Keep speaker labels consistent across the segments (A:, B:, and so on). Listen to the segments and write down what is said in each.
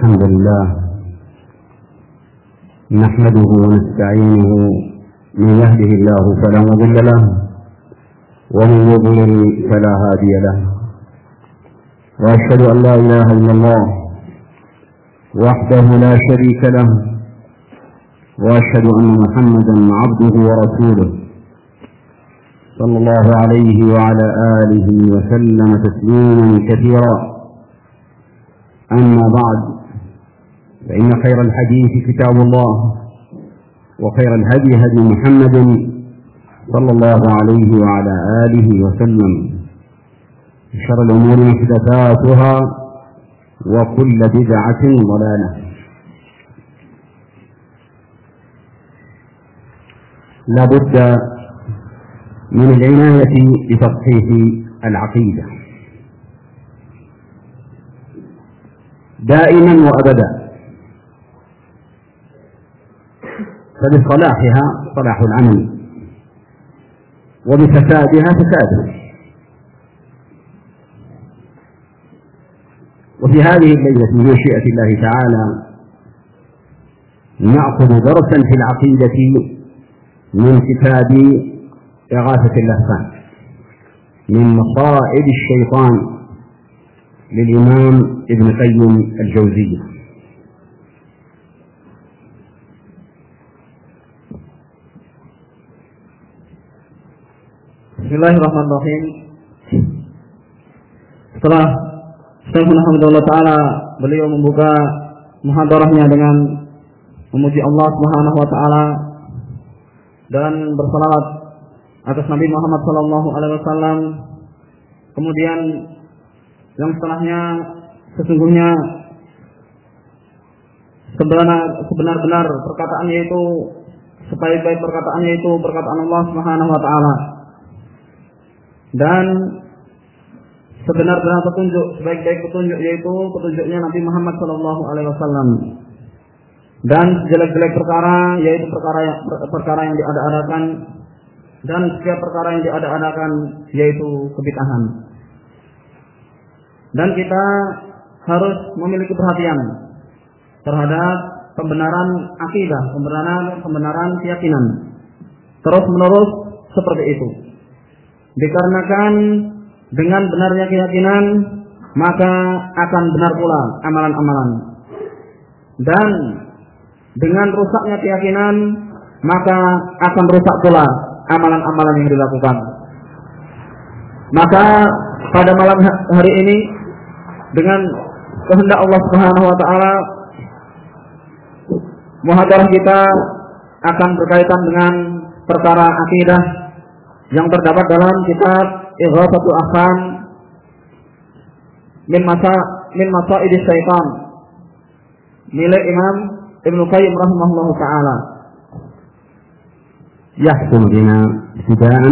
A: الحمد لله نحمده ونستعينه من يهده الله فلا مضل له ومن يضلل فلا هادي له وأشهد أن لا إله إلا الله وحده لا شريك له وأشهد أن محمدا عبده ورسوله صلى الله عليه وعلى آله وسلم تسليما كثيرا. أما بعد فإن خير الحديث كتاب الله وخير الهدي هدي محمد صلى الله عليه وعلى آله وسلم. شر الأمور محدثاتها وكل بدعة ضلالة. لا بد من العناية بتصحيح العقيدة. دائما وأبدا. فبصلاحها صلاح العمل. وبفسادها فساده وفي هذه الليلة من مشيئة الله تعالى نأخذ درسا في العقيدة من كتاب إغاثة اللهفان من مصائد الشيطان للإمام ابن قيم الجوزية.
B: Bismillahirrahmanirrahim. Setelah Syekhul Hamdulillah Ta'ala beliau membuka muhadarahnya dengan memuji Allah Subhanahu wa taala dan bersalawat atas Nabi Muhammad sallallahu alaihi wasallam. Kemudian yang setelahnya sesungguhnya sebenar-benar perkataannya itu sebaik-baik perkataannya itu perkataan Allah Subhanahu wa taala. Dan sebenar-benar petunjuk sebaik-baik petunjuk yaitu petunjuknya Nabi Muhammad sallallahu alaihi wasallam. Dan jelek-jelek perkara yaitu perkara yang perkara yang diada-adakan dan setiap perkara yang diada-adakan yaitu kebitahan. Dan kita harus memiliki perhatian terhadap pembenaran akidah, pembenaran pembenaran keyakinan. Terus menerus seperti itu. Dikarenakan dengan benarnya keyakinan maka akan benar pula amalan-amalan. Dan dengan rusaknya keyakinan maka akan rusak pula amalan-amalan yang dilakukan. Maka pada malam hari ini dengan kehendak Allah Subhanahu wa taala muhadarah kita akan berkaitan dengan perkara akidah yang terdapat dalam kitab Ighathatul Ahkam min masa min masaid syaitan milik Imam Ibnu Qayyim rahimahullah taala.
A: يحسن بنا ابتداء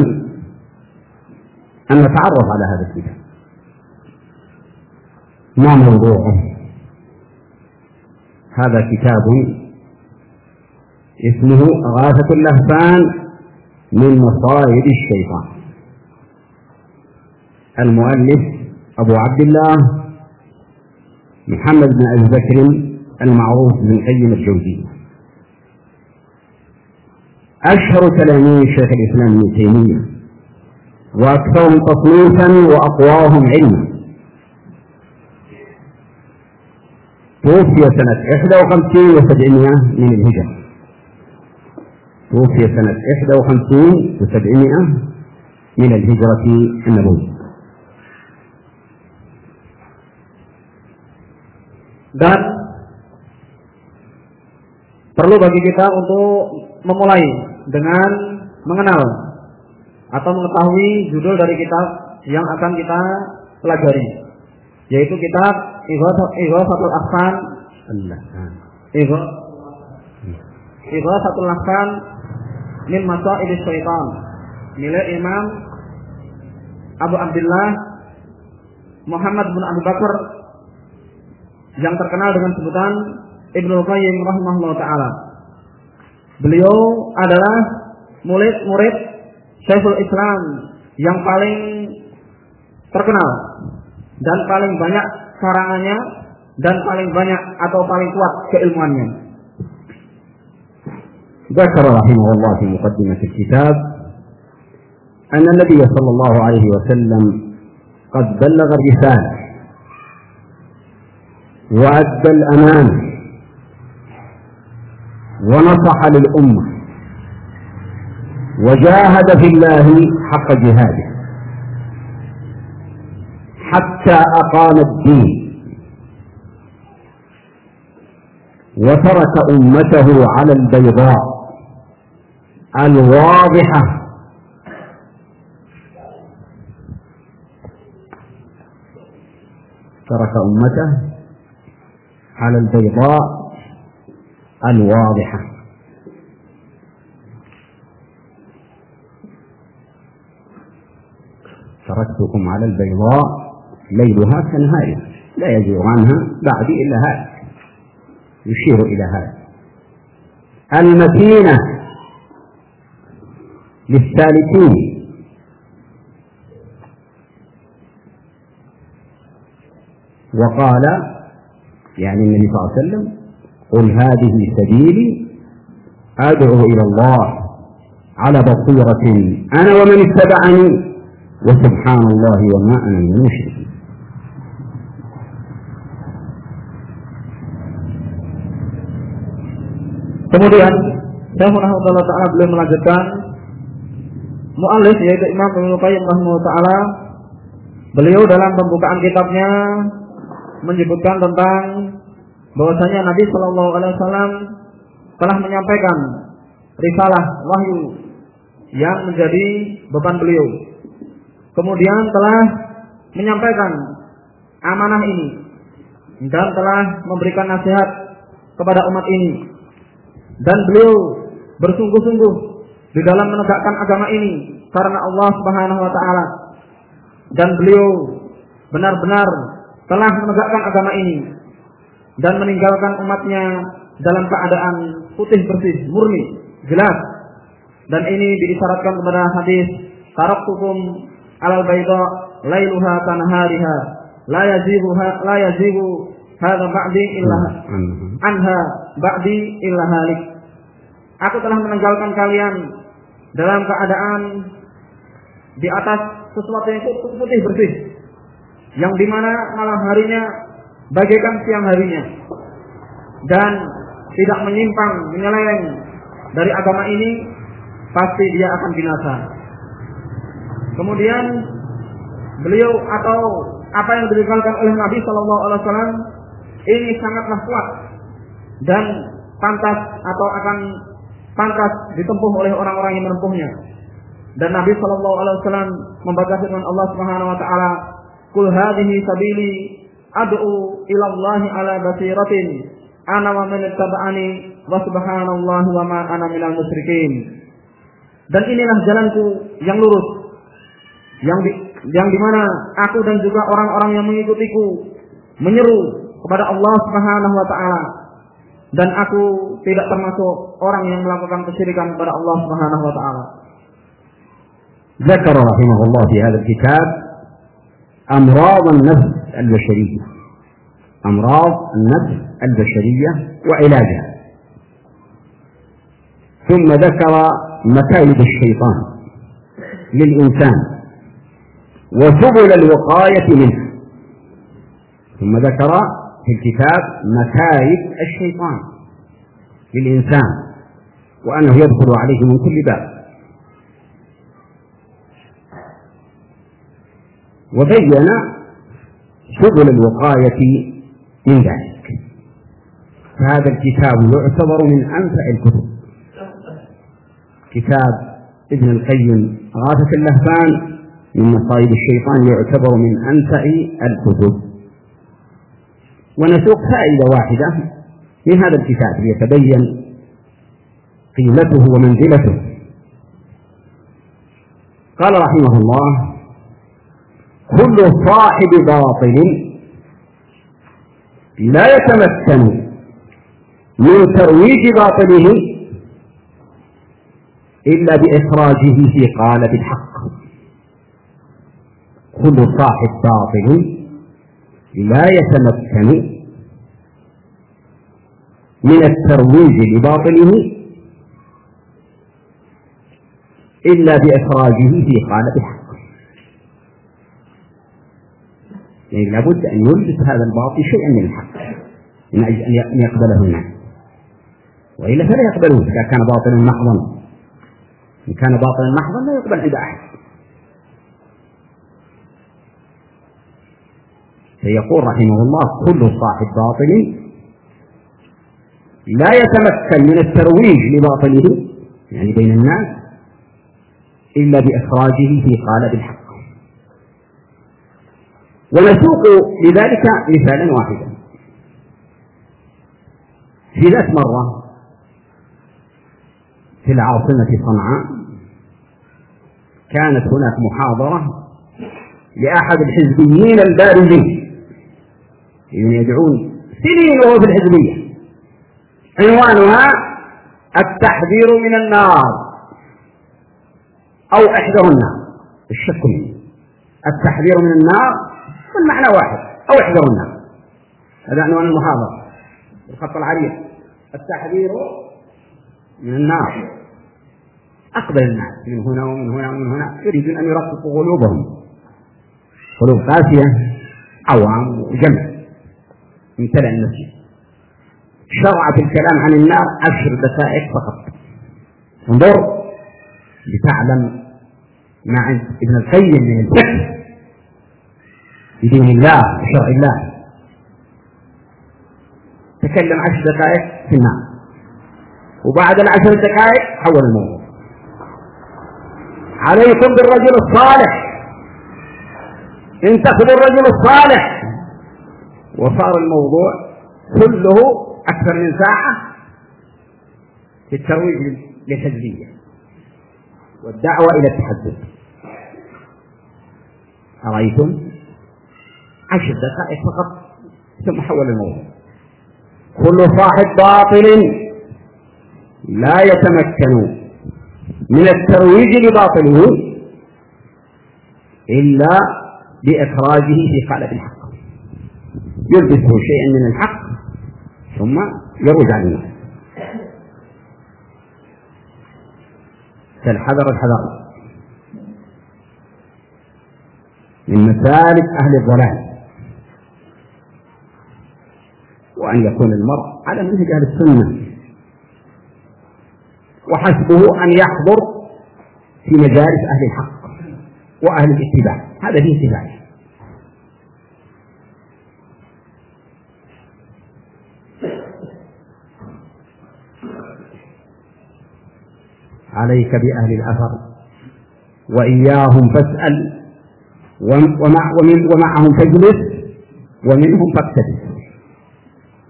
A: أن نتعرف على هذا الكتاب ما موضوعه هذا كتاب اسمه غاثة اللهفان من مصائد الشيطان. المؤلف أبو عبد الله محمد بن أبي بكر المعروف بن قيم الجوزي أشهر تلاميذ شيخ الإسلام ابن تيمية وأكثرهم تصنيفا وأقواهم علما. توفي سنة 51 و700 من الهجرة. توفي سنة 51 و700 من الهجرة النبوية
B: dan perlu bagi kita untuk memulai dengan mengenal atau mengetahui judul dari kitab yang akan kita pelajari yaitu kitab Ighathatul Ahsan Ighathatul Ahsan min Masail Syaitan milik Imam Abu Abdullah Muhammad bin Abu Bakar yang terkenal dengan sebutan Ibnu Qayyim rahimahullah taala. Beliau adalah murid-murid Syekhul Islam yang paling terkenal dan paling banyak karangannya dan paling banyak atau paling kuat keilmuannya.
A: ذكر رحمه الله في مقدمة الكتاب أن النبي صلى الله عليه وسلم قد بلغ الرسالة وأدى الأمانة ونصح للأمة وجاهد في الله حق جهاده حتى أقام الدين وترك أمته على البيضاء الواضحة. ترك أمته على البيضاء الواضحة. تركتكم على البيضاء ليلها كنهارها. لا يزيغ عنها بعدي إلا هذا يشير إلى هذا. المتينة. للسالكين. وقال يعني النبي صلى الله عليه وسلم قل هذه سبيلي أدعو إلى الله على بصيرة أنا ومن اتبعني وسبحان الله وما أنا من المشركين.
B: Kemudian Syekh Rahmatullah Ta'ala beliau melanjutkan Mu'alif yaitu Imam Ibnu Qayyim Ta'ala Beliau dalam pembukaan kitabnya menyebutkan tentang bahwasanya Nabi Shallallahu Alaihi Wasallam telah menyampaikan risalah wahyu yang menjadi beban beliau. Kemudian telah menyampaikan amanah ini dan telah memberikan nasihat kepada umat ini. Dan beliau bersungguh-sungguh di dalam menegakkan agama ini karena Allah Subhanahu wa taala. Dan beliau benar-benar telah menegakkan agama ini dan meninggalkan umatnya dalam keadaan putih bersih, murni, jelas. Dan ini diisyaratkan kepada hadis taraktukum alal bayda lailuha kanahariha la yazigu la yazigu hadza ba'di illa anha ba'di illa halik. Aku telah meninggalkan kalian dalam keadaan di atas sesuatu yang putih bersih, yang di mana malam harinya bagaikan siang harinya dan tidak menyimpang menyeleweng dari agama ini pasti dia akan binasa. Kemudian beliau atau apa yang ditinggalkan oleh Nabi Shallallahu Alaihi Wasallam ini sangatlah kuat dan pantas atau akan pantas ditempuh oleh orang-orang yang menempuhnya. Dan Nabi Shallallahu Alaihi Wasallam membaca firman Allah Subhanahu Wa Taala, "Kul hadhihi sabili ad'u ila Allah ala basiratin ana wa man ittaba'ani wa subhanallah wa ma ana minal musyrikin." Dan inilah jalanku yang lurus, yang di, yang di mana aku dan juga orang-orang yang mengikutiku menyeru kepada Allah Subhanahu Wa Taala dan aku tidak termasuk orang yang melakukan kesyirikan kepada Allah Subhanahu Wa Taala.
A: ذكر رحمه الله في هذا الكتاب أمراض النفس البشرية أمراض النفس البشرية وعلاجها ثم ذكر مكايد الشيطان للإنسان وسبل الوقاية منه ثم ذكر في الكتاب مكايد الشيطان للإنسان وأنه يدخل عليه من كل باب. وبين سبل الوقاية من ذلك. فهذا الكتاب يعتبر من أنفع الكتب. كتاب ابن القيم غاثة اللهفان من مصائد الشيطان يعتبر من أنفع الكتب. ونسوق فائدة واحدة من هذا الكتاب ليتبين قيمته ومنزلته. قال رحمه الله كل صاحب باطل لا يتمكن من ترويج باطله إلا بإخراجه في قالب الحق. كل صاحب باطل لا يتمكن من الترويج لباطله إلا بإخراجه في قالب الحق. يعني لابد أن يلبس هذا الباطل شيئا من الحق من أجل أن يقبله الناس. وإلا فلا يقبله إذا كان باطلا محضا. إن كان باطلا محضا لا يقبل عند أحد. فيقول رحمه الله كل صاحب باطل لا يتمكن من الترويج لباطله. يعني بين الناس إلا بإخراجه في قالب الحق. ونسوق لذلك مثالا واحدا. في ذات مرة في العاصمة صنعاء كانت هناك محاضرة لأحد الحزبيين البارزين. يعني يدعون سنين وهو في الحزبية. عنوانها التحذير من النار. أو احذروا النار. الشك منه التحذير من النار والمعنى واحد. أو احذروا النار. هذا عنوان المحاضرة. الخط العريض. التحذير من النار. أقبل الناس. من هنا ومن هنا ومن هنا. يريدون أن يرققوا قلوبهم. قلوب قاسية عوام وجمع امتلأ المسجد شرع في الكلام عن النار عشر دقائق فقط. انظر لتعلم ما عند ابن القيم من الفقه بدين الله وشرع الله. تكلم عشر دقائق في النار. وبعد العشر دقائق حول الموضوع. عليكم بالرجل الصالح. انتخبوا الرجل الصالح وصار الموضوع كله أكثر من ساعة في الترويج للحزبية والدعوة إلى التحدث. أرأيتم؟ عشر دقائق فقط ثم حول الموضوع. كل صاحب باطل لا يتمكن من الترويج لباطله إلا بإخراجه في قالب الحق يلبسه شيئا من الحق ثم يروج عن الناس. فالحذر الحذر من مسالك أهل الضلال وأن يكون المرء على منهج أهل السنة وحسبه أن يحضر في مجالس أهل الحق وأهل الاتباع. هذا فيه اتباع. عليك بأهل الأثر. وإياهم فاسأل ومع ومن ومعهم تجلس ومنهم فاقتدس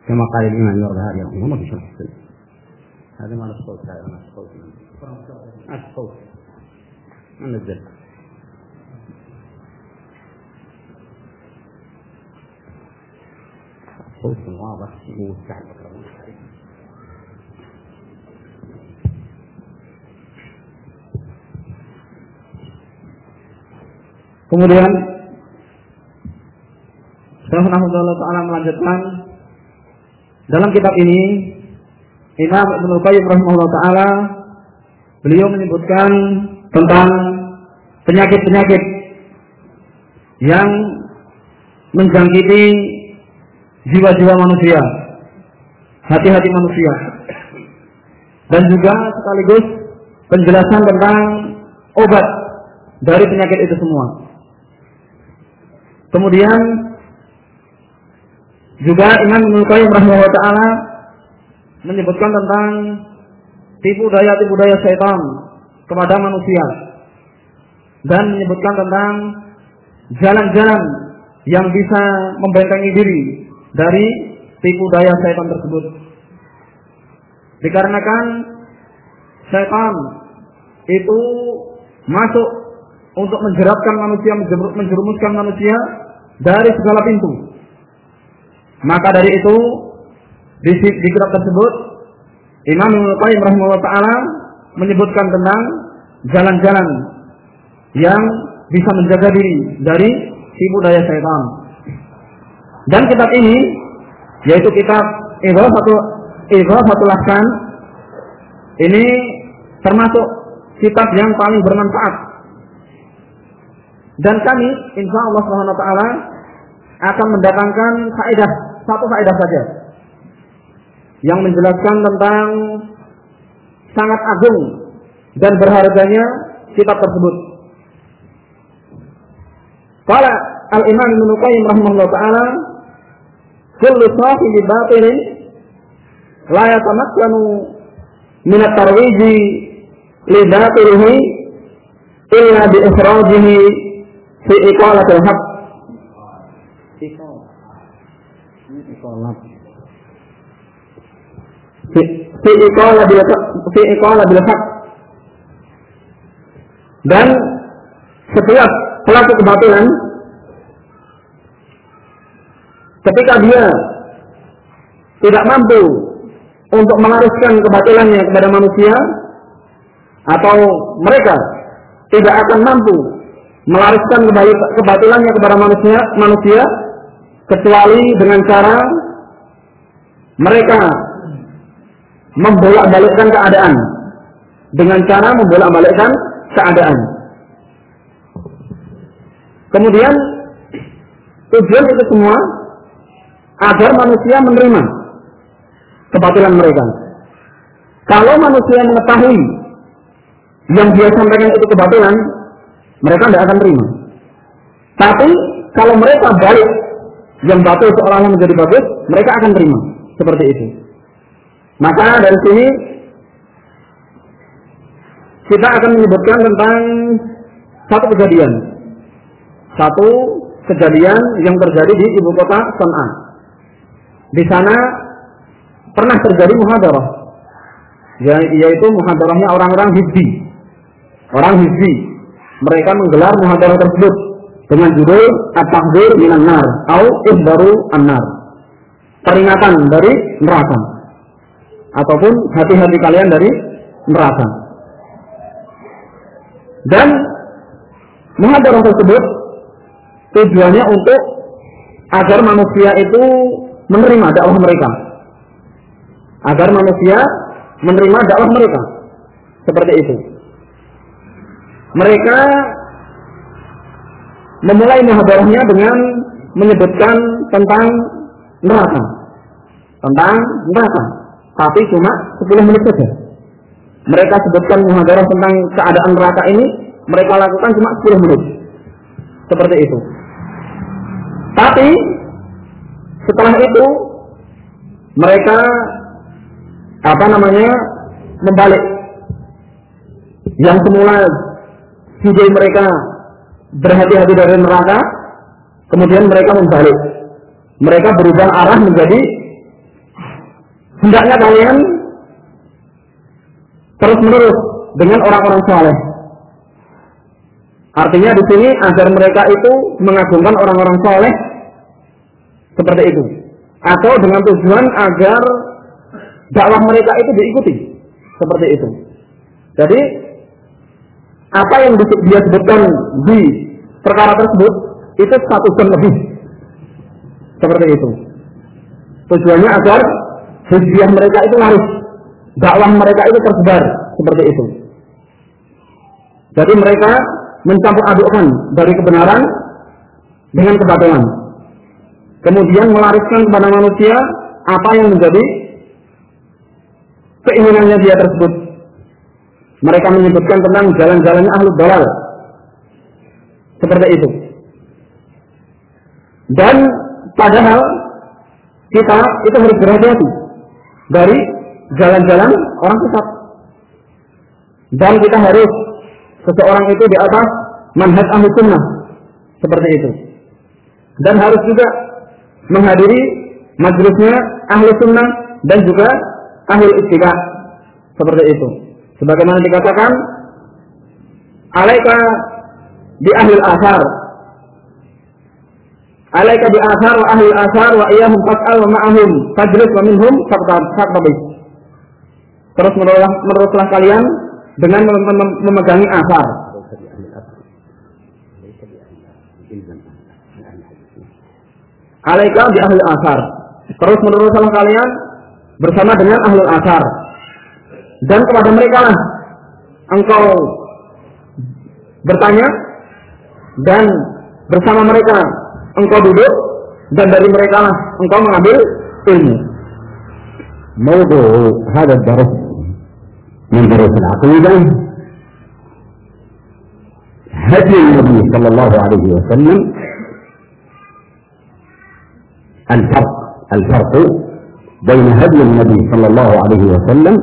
A: كما قال الإمام يرضى هذه رحمه الله في شرح السنة. هذا ما الصوت هذا ما الصوت ما الصوت ما نزل صوت واضح
B: Kemudian Syekh Ta'ala melanjutkan dalam kitab ini Imam Ibn Qayyim rahimahullah Ta'ala beliau menyebutkan tentang penyakit-penyakit yang menjangkiti jiwa-jiwa manusia, hati-hati manusia, dan juga sekaligus penjelasan tentang obat dari penyakit itu semua. Kemudian juga Imam Ibnu Qayyim rahimahullah taala menyebutkan tentang tipu daya tipu daya syaitan kepada manusia dan menyebutkan tentang jalan-jalan yang bisa membentengi diri dari tipu daya syaitan tersebut. Dikarenakan syaitan itu masuk untuk menjeratkan manusia, menjerumuskan manusia dari segala pintu. Maka dari itu di, di kitab tersebut Imam Ibnu Qayyim rahimahullah taala menyebutkan tentang jalan-jalan yang bisa menjaga diri dari tipu daya syaitan. Dan kitab ini yaitu kitab satu Idhafatul Ahsan ini termasuk kitab yang paling bermanfaat. Dan kami insya Allah Subhanahu wa taala akan mendatangkan faedah satu faedah saja yang menjelaskan tentang sangat agung dan berharganya kitab tersebut. Qala Al-Imam Ibnu Qayyim rahimahullah taala kullu sahibi batilin la yatamakkanu min at-tarwiji li batilihi illa bi ikhrajihi fi iqalatil haqq fi fi iqala bil fi iqala bil haq dan setiap pelaku kebatilan ketika dia tidak mampu untuk melaruskan kebatilannya kepada manusia atau mereka tidak akan mampu melaruskan kebatilannya kepada manusia manusia kecuali dengan cara mereka membolak-balikkan keadaan dengan cara membolak-balikkan keadaan. Kemudian tujuan itu semua agar manusia menerima kebatilan mereka. Kalau manusia mengetahui yang dia sampaikan itu kebatilan, mereka tidak akan terima. Tapi kalau mereka balik yang batil seolah-olah menjadi bagus, mereka akan terima. Seperti itu. Maka dari sini kita akan menyebutkan tentang satu kejadian. Satu kejadian yang terjadi di ibu kota Sana'a. Di sana pernah terjadi muhadarah. Ya, yaitu muhadarahnya orang-orang hizbi. Orang hizbi. Mereka menggelar muhadarah tersebut dengan judul At-Tahdzir minan nar atau an-nar. Peringatan dari neraka ataupun hati-hati kalian dari neraka. Dan muhadarah tersebut tujuannya untuk agar manusia itu menerima dakwah mereka. Agar manusia menerima dakwah mereka. Seperti itu. Mereka memulai muhadarahnya dengan menyebutkan tentang neraka. Tentang neraka. Tapi cuma 10 menit saja. Mereka sebutkan muhadarah tentang keadaan neraka ini, mereka lakukan cuma 10 menit. Seperti itu. Tapi setelah itu mereka apa namanya membalik yang semula video mereka berhati-hati dari neraka kemudian mereka membalik mereka berubah arah menjadi hendaknya kalian terus menerus dengan orang-orang soleh. Artinya di sini agar mereka itu mengagungkan orang-orang soleh seperti itu, atau dengan tujuan agar dakwah mereka itu diikuti seperti itu. Jadi apa yang dia sebutkan di perkara tersebut itu satu jam lebih seperti itu. Tujuannya agar hizbiyah mereka itu laris, dakwah mereka itu tersebar seperti itu. Jadi mereka mencampur adukkan dari kebenaran dengan kebatilan. Kemudian melariskan kepada manusia apa yang menjadi keinginannya dia tersebut. Mereka menyebutkan tentang jalan-jalannya ahlu dalal. Seperti itu. Dan padahal kita itu harus berhati-hati dari jalan-jalan orang sesat. Dan kita harus seseorang itu di atas manhaj ahli sunnah seperti itu. Dan harus juga menghadiri majelisnya ahli sunnah dan juga ahli istiqah seperti itu. Sebagaimana dikatakan, alaika di ahli asar Alaika bi asar wa ahli asar wa iyahum fas'al wa ma'ahum fajlis wa minhum faktabis. Terus menurutlah, menurutlah kalian dengan mem mem memegangi asar. Alaika bi ahli asar. Terus menurutlah kalian bersama dengan ahlul asar Dan kepada mereka lah engkau bertanya dan bersama mereka engkau duduk dan dari mereka lah engkau mengambil ilmu.
A: موضوع هذا الدرس من دروس العقيدة هدي النبي صلى الله عليه وسلم الفرق الفرق بين هدي النبي صلى الله عليه وسلم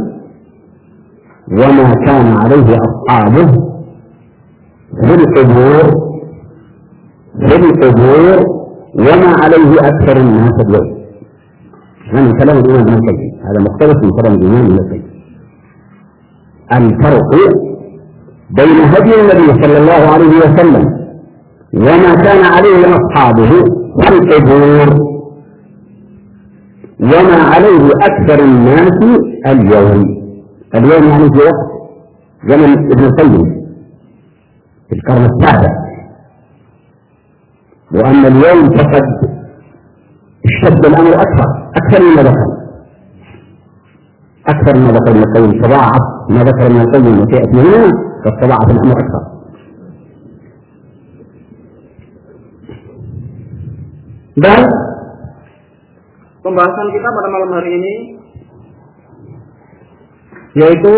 A: وما كان عليه أصحابه في القبور في القبور وما عليه أكثر الناس اليوم. هذا كلام الإمام القيم هذا مختلف من كلام الإمام القيم. الفرق بين هدي النبي صلى الله عليه وسلم وما كان عليه أصحابه في القبور وما عليه أكثر الناس اليوم. اليوم يعني في وقت زمن ابن القيم في القرن السابع. وأما اليوم فقد اشتد الأمر أكثر أكثر مما ذكر. أكثر ما ذكر ابن القيم تضاعف ما ذكر ابن القيم وسيأتي هنا قد تضاعف الأمر أكثر.
B: Dan pembahasan kita pada malam hari ini yaitu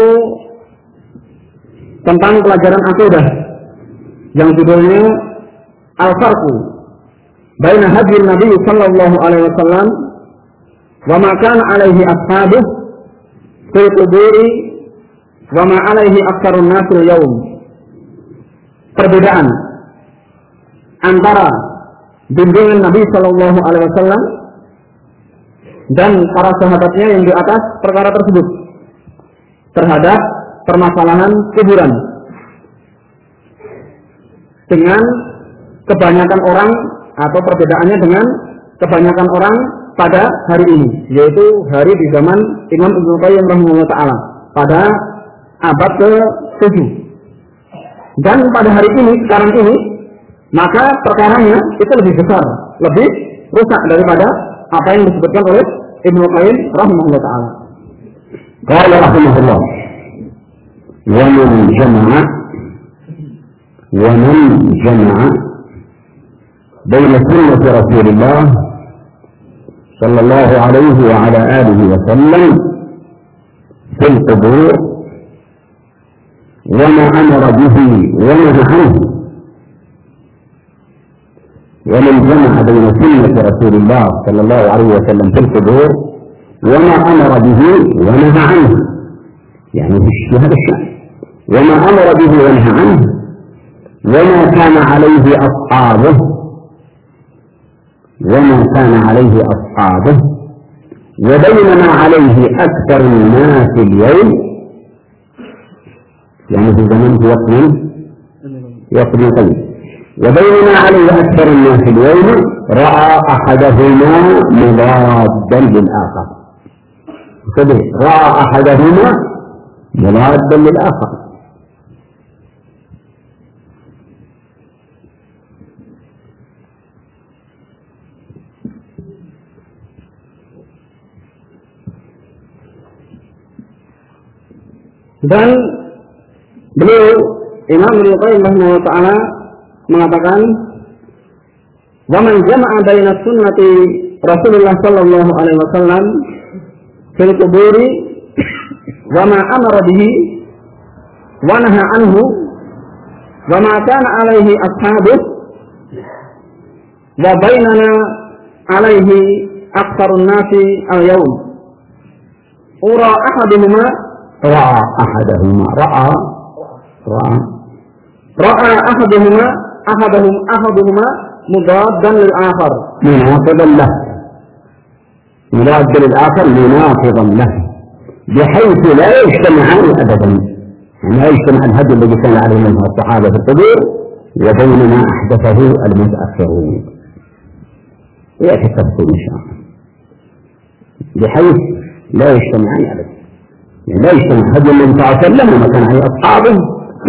B: tentang pelajaran akidah yang judulnya Al-Farqu baina hadyi Nabi sallallahu alaihi wasallam wa ma kana alaihi ashabuh fil quburi wa ma alaihi aktsarun nas yaum. Perbedaan antara bimbingan Nabi sallallahu alaihi wasallam dan para sahabatnya yang di atas perkara tersebut terhadap permasalahan kuburan. Dengan kebanyakan orang atau perbedaannya dengan kebanyakan orang pada hari ini yaitu hari di zaman Imam Ibnu Qayyim rahimahullah taala pada abad ke-7 dan pada hari ini sekarang ini maka perkaranya itu lebih besar lebih rusak daripada apa yang disebutkan oleh Ibnu Qayyim rahimahullah taala
A: قال رحمه الله ومن جمع ومن جمع بين سنة رسول الله صلى الله عليه وعلى آله وسلم في القبور وما أمر به ونهى عنه ومن جمع بين سنة رسول الله صلى الله عليه وسلم في القبور وما أمر به ونهى عنه. يعني في هذا الشأن. وما أمر به ونهى عنه. وما كان عليه أصحابه. وما كان عليه أصحابه. وبين ما عليه أكثر الناس اليوم. يعني في زمن وقت وقت قليل. وبين ما عليه أكثر الناس اليوم رأى أحدهما مضادا للآخر. انتبه رأى أحدهما مضادا للآخر
B: dan beliau Imam Ibnu Qayyim rahimahullah taala mengatakan wa man jama'a baina sunnati Rasulullah sallallahu alaihi wasallam في القبور وما أمر به ونهى عنه وما كان عليه أصحابه وبيننا عليه أكثر الناس اليوم. أرى أحدهما
A: رأى أحدهما رأى رأى
B: رأى أحدهما أحدهم أحدهما مضادا للآخر.
A: مناقضا له. مضاد للآخر مناقضا له بحيث لا يجتمعان أبدا. يعني لا يجتمع الهدي الذي كان عليه منه الصحابة في القبور وبين ما أحدثه المتأخرون. يأتي التفصيل إن شاء الله. بحيث لا يجتمعان أبدا. يعني لا يجتمع هدي النبي صلى الله عليه وسلم وما كان عليه أصحابه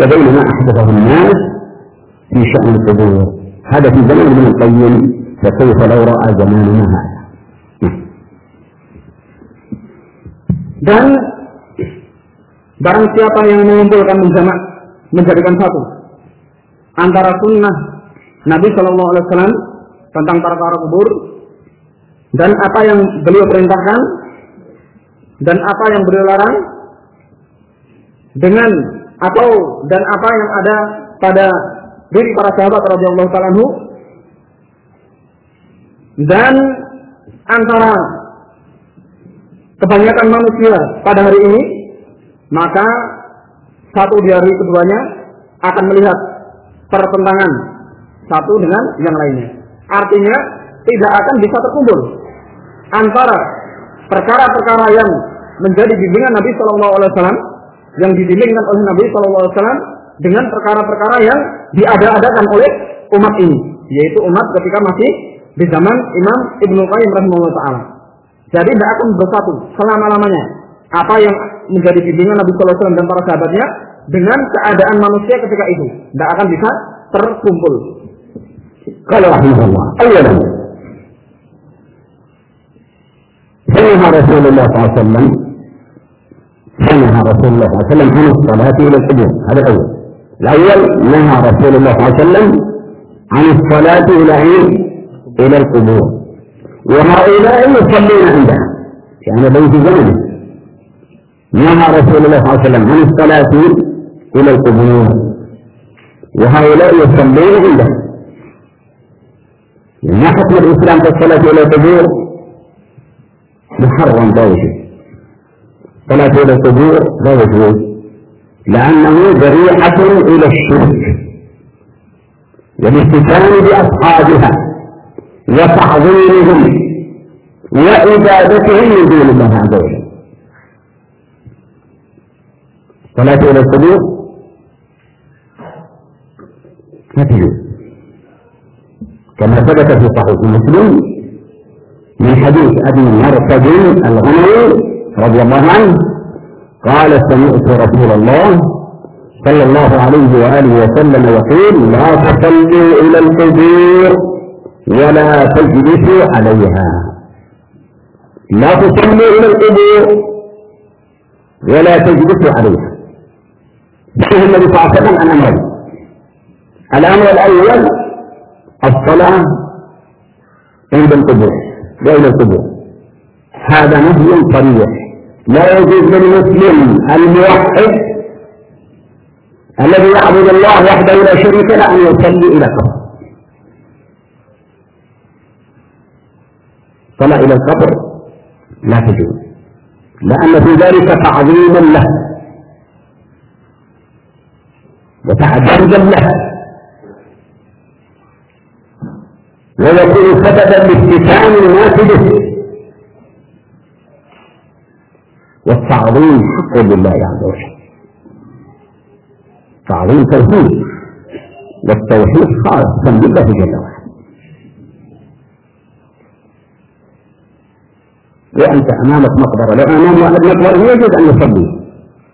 A: وبين ما أحدثه الناس في شأن القبور. هذا في زمن ابن القيم فكيف لو رأى زماننا هذا
B: Dan barang siapa yang mengumpulkan menjamak menjadikan satu. Antara sunnah Nabi Shallallahu Alaihi Wasallam tentang perkara kubur dan apa yang beliau perintahkan dan apa yang beliau larang dengan atau dan apa yang ada pada diri para sahabat radhiyallahu taala dan antara kebanyakan manusia pada hari ini maka satu di hari keduanya akan melihat pertentangan satu dengan yang lainnya. Artinya tidak akan bisa terkumpul antara perkara-perkara yang menjadi bimbingan Nabi Shallallahu Alaihi Wasallam yang dibimbingkan oleh Nabi Shallallahu Alaihi Wasallam dengan perkara-perkara yang diada-adakan oleh umat ini, yaitu umat ketika masih di zaman Imam Ibnu Qayyim rahimahullah. Jadi tidak akan bersatu selama-lamanya apa yang menjadi bimbingan Nabi Shallallahu Alaihi Wasallam dan para sahabatnya dengan keadaan manusia ketika itu tidak akan bisa terkumpul.
A: Kalau rahimahullah, awalan سمع رسول الله صلى الله عليه وسلم سمع رسول الله صلى الله عليه وسلم عن الصلاة إلى القبور هذا الأول الأول نهى رسول الله صلى الله عليه وسلم عن الصلاة إلى عين إلى القبور وهؤلاء يصلون عندها كان بيت زمنه نهى رسول الله صلى الله عليه وسلم عن الصلاة إلى القبور. وهؤلاء يصلون عندها ما حكم الإسلام في الصلاة إلى القبور؟ محرم لا يجوز صلاة إلى القبور لا يجوز لأنه ذريعة إلى الشرك. والاستكان بأصحابها. وتعظيمهم وعبادتهم من دون الله عز وجل صلاة إلى ما تجوز كما ثبت في صحيح مسلم من حديث أبي مرثد الغنوي رضي الله عنه قال سمعت رسول الله صلى الله عليه وآله وسلم يقول لا تصلوا إلى القبور ولا تجلسوا عليها. لا تصلوا إلى القبور ولا تجلسوا عليها. نهى النبي صلى الله عليه وسلم عن أمرين الأمر الأول الصلاة عند القبور وإلى القبور. هذا نهي صريح. لا يجوز للمسلم الموحد الذي يعبد الله وحده لا شريك له أن يصلي إلى قبر صلاة إلى القبر. لا تجوز. لأن في ذلك تعظيما له. وتعجرجا له. ويكون سببا لافتتان الناس به. والتعظيم حق لله عز وجل. تعظيم توحيد. والتوحيد خاص بالله جل وعلا. وأنت أمامك مقبرة. لو أمام واحد مقبرة يجوز أن يصلي.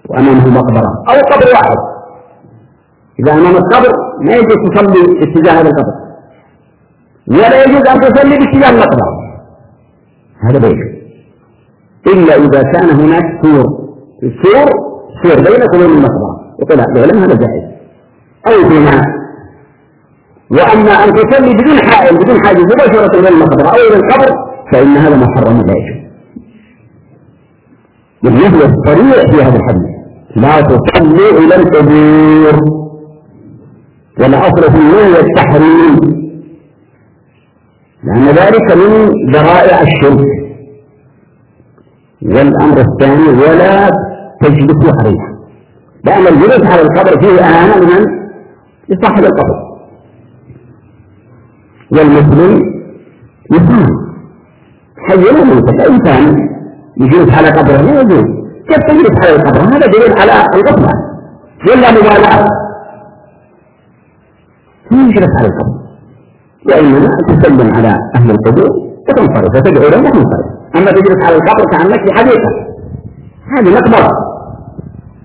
A: وأمامه مقبرة. أو قبر واحد. إذا أمامك قبر ما يجوز تصلي اتجاه هذا القبر. ولا يجوز أن تصلي باتجاه المقبرة. هذا بيت. إلا إذا كان هناك سور. السور سور بينك وبين المقبرة. يقول لا هذا جائز. أو بناء وأما أن تصلي بدون حائل بدون حاجز مباشرة إلى المقبرة أو إلى القبر فإن هذا محرم لا يجوز. والنهي الصريح في هذا الحديث. لا تصلوا إلى القبور. والأصل في النهي التحريم. لأن ذلك من ذرائع الشرك. والأمر الثاني ولا تجلسوا عليها لأن الجلوس على القبر فيه أهانة لمن؟ لصاحب القبر. والمسلم يفهم حي لا يوجد إنسان. يجلس على قبره لا يجوز. كيف تجلس على القبر هذا دليل على الغفلة. ولا مبالاة؟ يجلس على القبر وإنما تسلم على أهل القبور وتنصرف وتدعو لهم وتنصرف أما تجلس على القبر كأنك في حديقة. هذه مقبرة.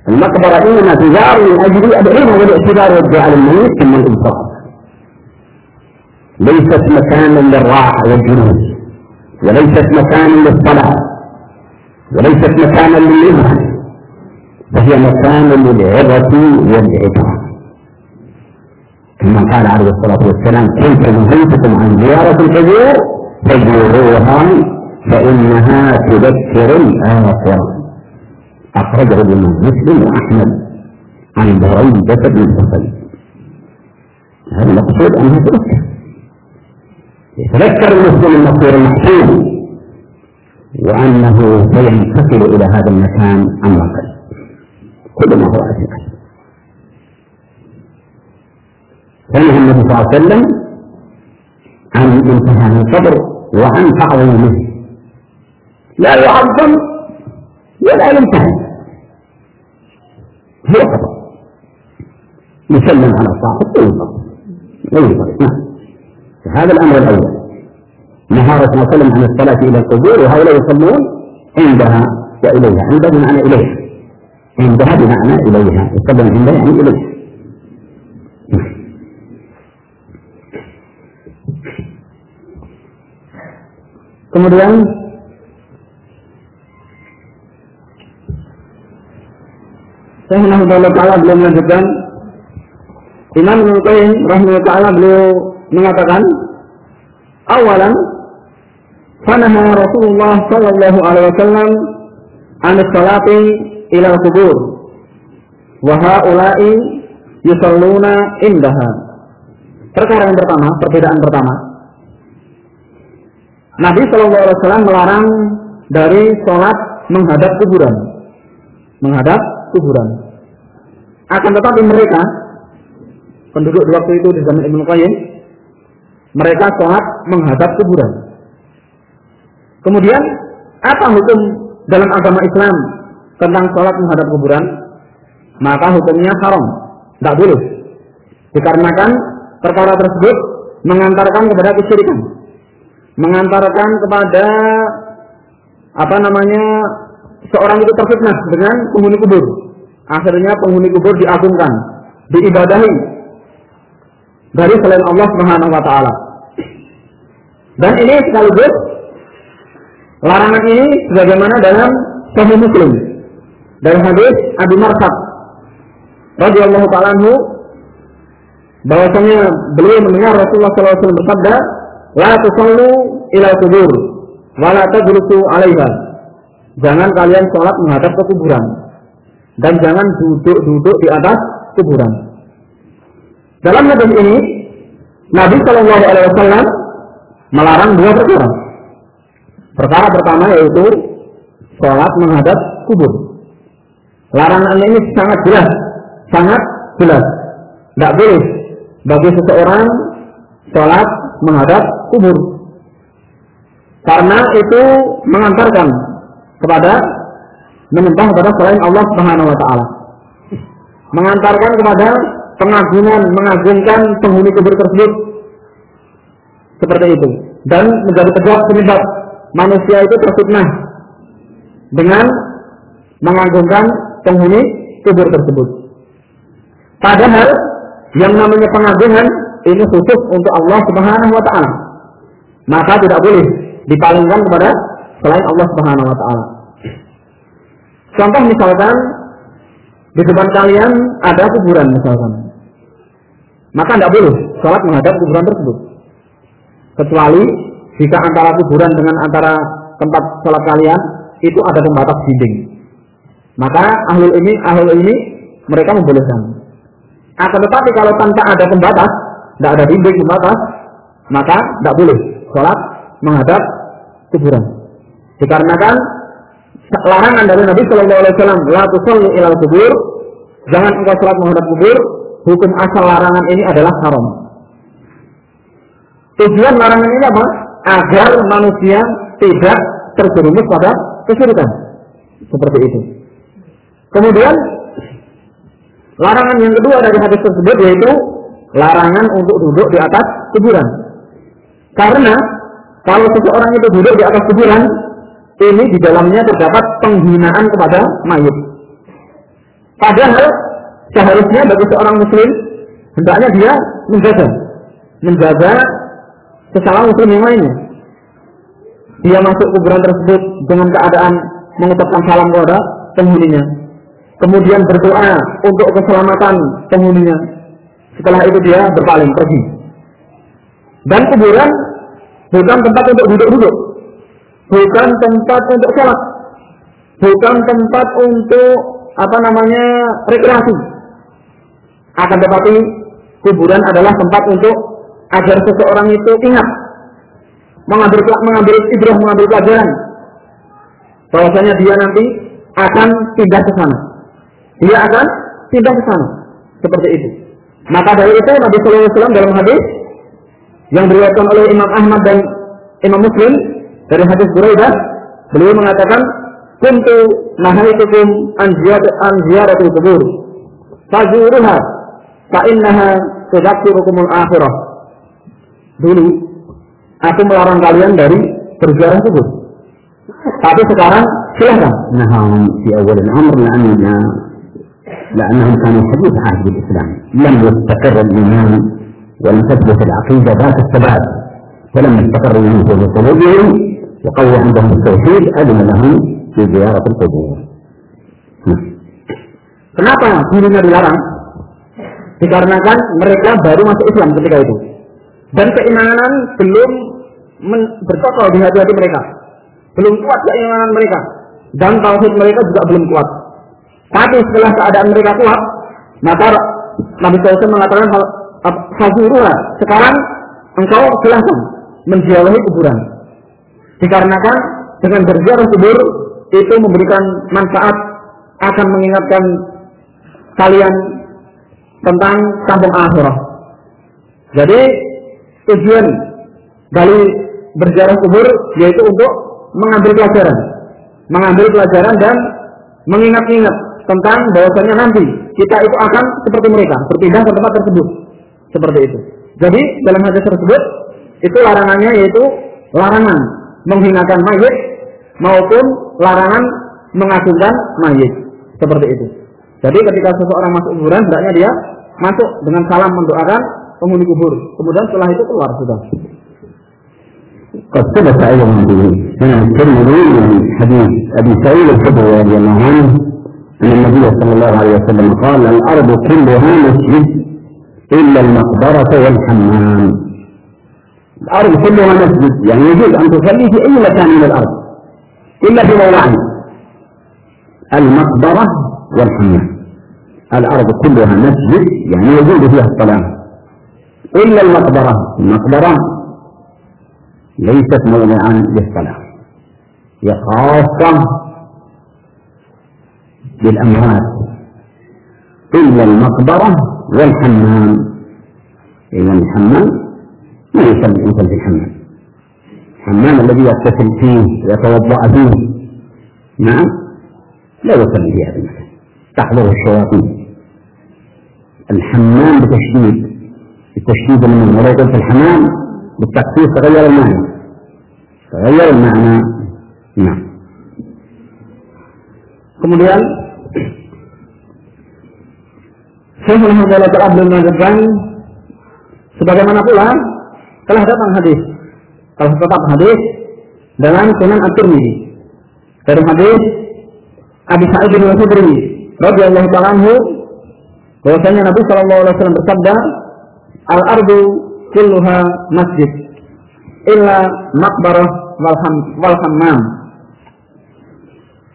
A: المقبرة إنما تزار من أجل العلم والاعتبار والدعاء للميت ثم الانصراف ليست مكانا للراحة والجلوس وليست مكانا للصلاة. وليست مكانا للإبرة فهي مكان للعظة والعبرة كما قال عليه الصلاة والسلام كيف نهيتكم عن زيارة القبور فزوروها فإنها تذكر الآخرة. أخرجه الإمام مسلم وأحمد عن بريدة بن الحصين هذا المقصود أنها تذكر يتذكر المسلم المصير المحسوب وأنه سينتقل إلى هذا المكان أمر قريب كل ما هو أثبت فنهى النبي صلى الله عليه وسلم عن انتهاء القبر وعن تعظيمه. لا يعظم ولا ينتهي. هو قبر يسلم على صاحب وينصرف نعم. هذا الأمر الأول. نهى رسول الله صلى الله عليه وسلم عن الصلاه الى القبور وهؤلاء يصلون عندها واليها عندها بمعنى اليها عندها بمعنى اليها يصلون عندها يعني اليها
B: Kemudian Saya Nahudullah Ta'ala beliau melanjutkan Imam Ibn Qayyim Rahimahullah Ta'ala beliau mengatakan Awalan Fanaha Rasulullah Sallallahu Alaihi Wasallam Anis salati ila kubur Waha'ulai yusalluna indaha Perkara yang pertama, perbedaan pertama Nabi Shallallahu Alaihi Wasallam melarang dari sholat menghadap kuburan, menghadap kuburan. Akan tetapi mereka penduduk waktu itu di zaman Ibnu Qayyim, mereka sholat menghadap kuburan. Kemudian apa hukum dalam agama Islam tentang sholat menghadap kuburan? Maka hukumnya haram, tidak boleh. Dikarenakan perkara tersebut mengantarkan kepada kesyirikan mengantarkan kepada apa namanya seorang itu terfitnah dengan penghuni kubur. Akhirnya penghuni kubur diagungkan, diibadahi dari selain Allah Subhanahu wa taala. Dan ini sekaligus larangan ini sebagaimana dalam Sahih Muslim dari hadis Abi Marsad radhiyallahu taala anhu bahwasanya beliau mendengar Rasulullah SAW bersabda La tusallu ila kubur wa la tadrusu 'alaiha. Jangan kalian sholat menghadap ke kuburan dan jangan duduk-duduk di atas kuburan. Dalam hadis ini Nabi Shallallahu Alaihi Wasallam melarang dua perkara. Perkara pertama yaitu sholat menghadap kubur. Larangan ini sangat jelas, sangat jelas. Tidak boleh bagi seseorang sholat menghadap kubur. Karena itu mengantarkan kepada menyembah kepada selain Allah Subhanahu wa taala. Mengantarkan kepada pengagungan, mengagungkan penghuni kubur tersebut. Seperti itu. Dan menjadi penyebab penyebab manusia itu terfitnah dengan mengagungkan penghuni kubur tersebut. Padahal yang namanya pengagungan ini khusus untuk Allah Subhanahu wa taala. Maka tidak boleh dipalingkan kepada selain Allah Subhanahu wa taala. Contoh misalkan di depan kalian ada kuburan misalkan. Maka tidak boleh sholat menghadap kuburan tersebut. Kecuali jika antara kuburan dengan antara tempat sholat kalian itu ada pembatas dinding. Maka ahlul ini, ahlul ini mereka membolehkan. Akan tetapi kalau tanpa ada pembatas, tidak ada dinding pembatas, maka tidak boleh sholat menghadap kuburan. Dikarenakan larangan dari Nabi Shallallahu Alaihi Wasallam, la tusalli ilal kubur, jangan engkau sholat menghadap kubur. Hukum asal larangan ini adalah haram. Tujuan larangan ini apa? Agar manusia tidak terjerumus pada kesyirikan. Seperti itu. Kemudian larangan yang kedua dari hadis tersebut yaitu larangan untuk duduk di atas kuburan. Karena kalau seseorang itu duduk di atas kuburan, ini di dalamnya terdapat penghinaan kepada mayit. Padahal seharusnya bagi seorang muslim hendaknya dia menjaga menjaga sesama muslim yang lainnya. Dia masuk kuburan tersebut dengan keadaan mengucapkan salam kepada penghuninya. Kemudian berdoa untuk keselamatan penghuninya. Setelah itu dia berpaling pergi. Dan kuburan bukan tempat untuk duduk-duduk. Bukan tempat untuk sholat. Bukan tempat untuk apa namanya rekreasi. Akan tetapi kuburan adalah tempat untuk agar seseorang itu ingat mengambil mengambil ibrah mengambil pelajaran bahwasanya dia nanti akan pindah ke sana. Dia akan pindah ke sana. Seperti itu. Maka dari itu Nabi Sallallahu Alaihi Wasallam dalam hadis yang diriwayatkan oleh Imam Ahmad dan Imam Muslim dari hadis Buraidah, beliau mengatakan, "Kuntu nahaitukum an ziyaratul kubur. Fazuruha fa innaha tudzakirukumul akhirah." Dulu aku melarang kalian dari berziarah kubur. Tapi sekarang silahkan.
A: نهاهم في أول الأمر لأن لأنهم كانوا حديث عهد بالإسلام لم يستقر الإيمان ولم تثبت العقيدة ذات الثبات فلما استقر الإيمان في قلوبهم وقوى عندهم التوحيد أذن لهم في زيارة القبور
B: Kenapa dirinya dilarang? Dikarenakan mereka baru masuk Islam ketika itu. Dan keimanan belum bertokoh di hati-hati mereka. Belum kuat keimanan mereka. Dan tauhid mereka juga belum kuat. Tapi setelah keadaan mereka kuat, maka Nabi SAW mengatakan Fazurullah, sekarang engkau silahkan menjauhi kuburan. Dikarenakan dengan berziarah kubur itu memberikan manfaat akan mengingatkan kalian tentang kampung akhirah. Jadi tujuan dari berziarah kubur yaitu untuk mengambil pelajaran, mengambil pelajaran dan mengingat-ingat tentang bahwasanya nanti kita itu akan seperti mereka berpindah ke tempat tersebut seperti itu. Jadi dalam hadis tersebut itu larangannya yaitu larangan menghinakan mayit maupun larangan mengagungkan mayit seperti itu. Jadi ketika seseorang masuk kuburan hendaknya dia masuk dengan salam mendoakan penghuni kubur. Kemudian setelah itu keluar sudah.
A: قد ثبت أيضا سنن الترمذي من حديث ابي سعيد الخدري رضي الله عنه ان النبي صلى الله عليه وسلم قال الأرض كلها مسجد الا المقبره والحمام. الأرض كلها مسجد يعني يجوز ان تصلي في اي مكان من الأرض الا في موضعين المقبره والحمام. الأرض كلها مسجد يعني يجوز فيها الصلاه إلا المقبرة. المقبرة ليست موضعا للصلاة هي خاصة بالأموات. إلا المقبرة والحمام. إذا الحمام. ما يصلي الإنسان في الحمام. الحمام الذي يغتسل فيه ويتوضأ فيه. نعم. لا يصلي في هذا المكان تحضره الشياطين. الحمام بتشديد. بتشديد من ولو في الحمام بالتخفيف تغير المعنى تغير المعنى نعم
B: Kemudian Syekh Muhammad Taala belum melanjutkan sebagaimana pula telah datang hadis telah tetap hadis dalam Sunan At-Tirmidzi dari hadis Abi Sa'id bin Khudri radhiyallahu taala anhu bahwasanya Nabi sallallahu alaihi wasallam bersabda al-ardu kulluha masjid. Illa maqbarah wal hammam.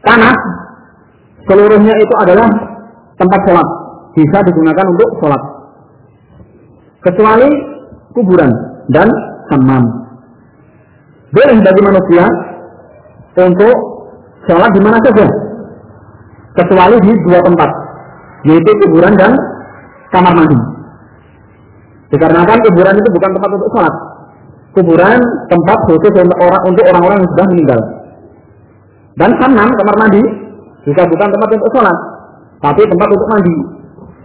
B: Tanah seluruhnya itu adalah tempat sholat. Bisa digunakan untuk sholat. Kecuali kuburan dan hammam. Boleh bagi manusia untuk sholat di mana saja. Kecuali di dua tempat yaitu kuburan dan kamar mandi dikarenakan kuburan itu bukan tempat untuk sholat kuburan tempat khusus untuk orang untuk orang-orang yang sudah meninggal dan hammam kamar mandi juga bukan tempat untuk sholat, tapi tempat untuk mandi,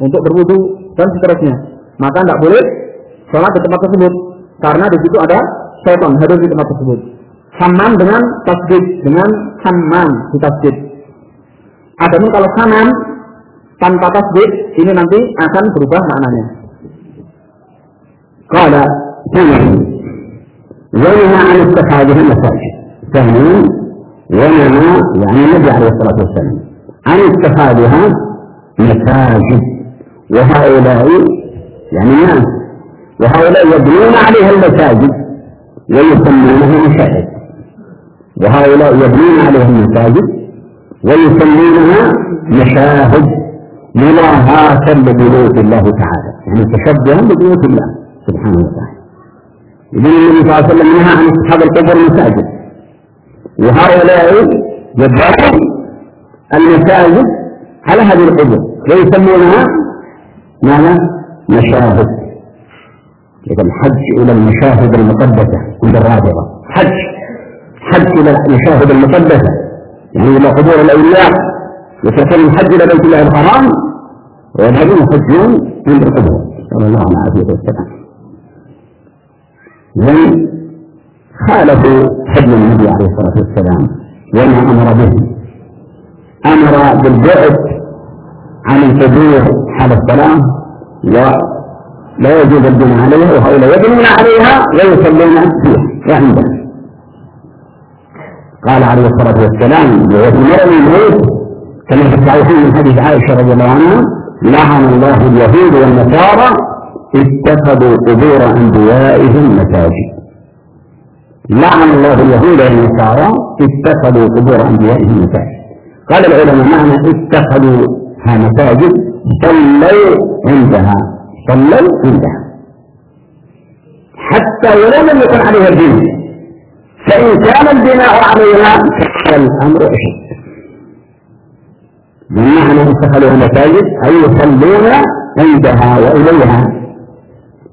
B: untuk berwudu dan seterusnya. Maka tidak boleh sholat di tempat tersebut, karena di situ ada setan hadir di tempat tersebut. Hammam dengan tasjid, dengan hammam di tasjid. Adapun kalau hammam tanpa tasjid, ini nanti akan berubah maknanya.
A: قال ثانيا وينهى عن اتخاذها مساجد ثانيا ونهى يعني النبي عليه الصلاة والسلام عن اتخاذها مساجد. وهؤلاء يعني الناس وهؤلاء يبنون عليها المساجد ويسمونها مشاهد. وهؤلاء يبنون عليها المساجد ويسمونها مشاهد ملاهاة لبيوت الله تعالى. يعني تشبها ببيوت الله. سبحانه وتعالى. يقول النبي صلى الله عليه وسلم نهى عن اصحاب القبور المساجد وهؤلاء يبنون المساجد على هذه القبور. ويسمونها ماذا؟ مشاهد. إذا الحج إلى المشاهد المقدسة عند الرافضة حج. حج إلى المشاهد المقدسة. يعني إلى قبور الأولياء. يتركون الحج إلى بيت الله الحرام. ويذهبون يحجون عند القبور. نسأل الله العافية والسلام إذن خالفوا حج النبي عليه الصلاة والسلام وما أمر به. أمر بالبعد عن القبور حال الصلاة ولا يجوز البناء عليها وهؤلاء يبنون عليها ويصلون فيها. وعندها قال عليه الصلاة والسلام مرض الموت كما في الصحيحين من حديث عائشة رضي الله عنها لعن الله اليهود والنصارى اتخذوا قبور أنبيائهم مساجد. لعن الله اليهود والنصارى اتخذوا قبور أنبيائهم مساجد. قال العلماء معنى اتخذوها مساجد صلوا عندها. صلوا عندها. حتى ولو لم يكن عليها الدين. فإن كان البناء عليها فالأمر أشد. بمعنى اتخذوها مساجد؟ أي يصلون عندها وإليها.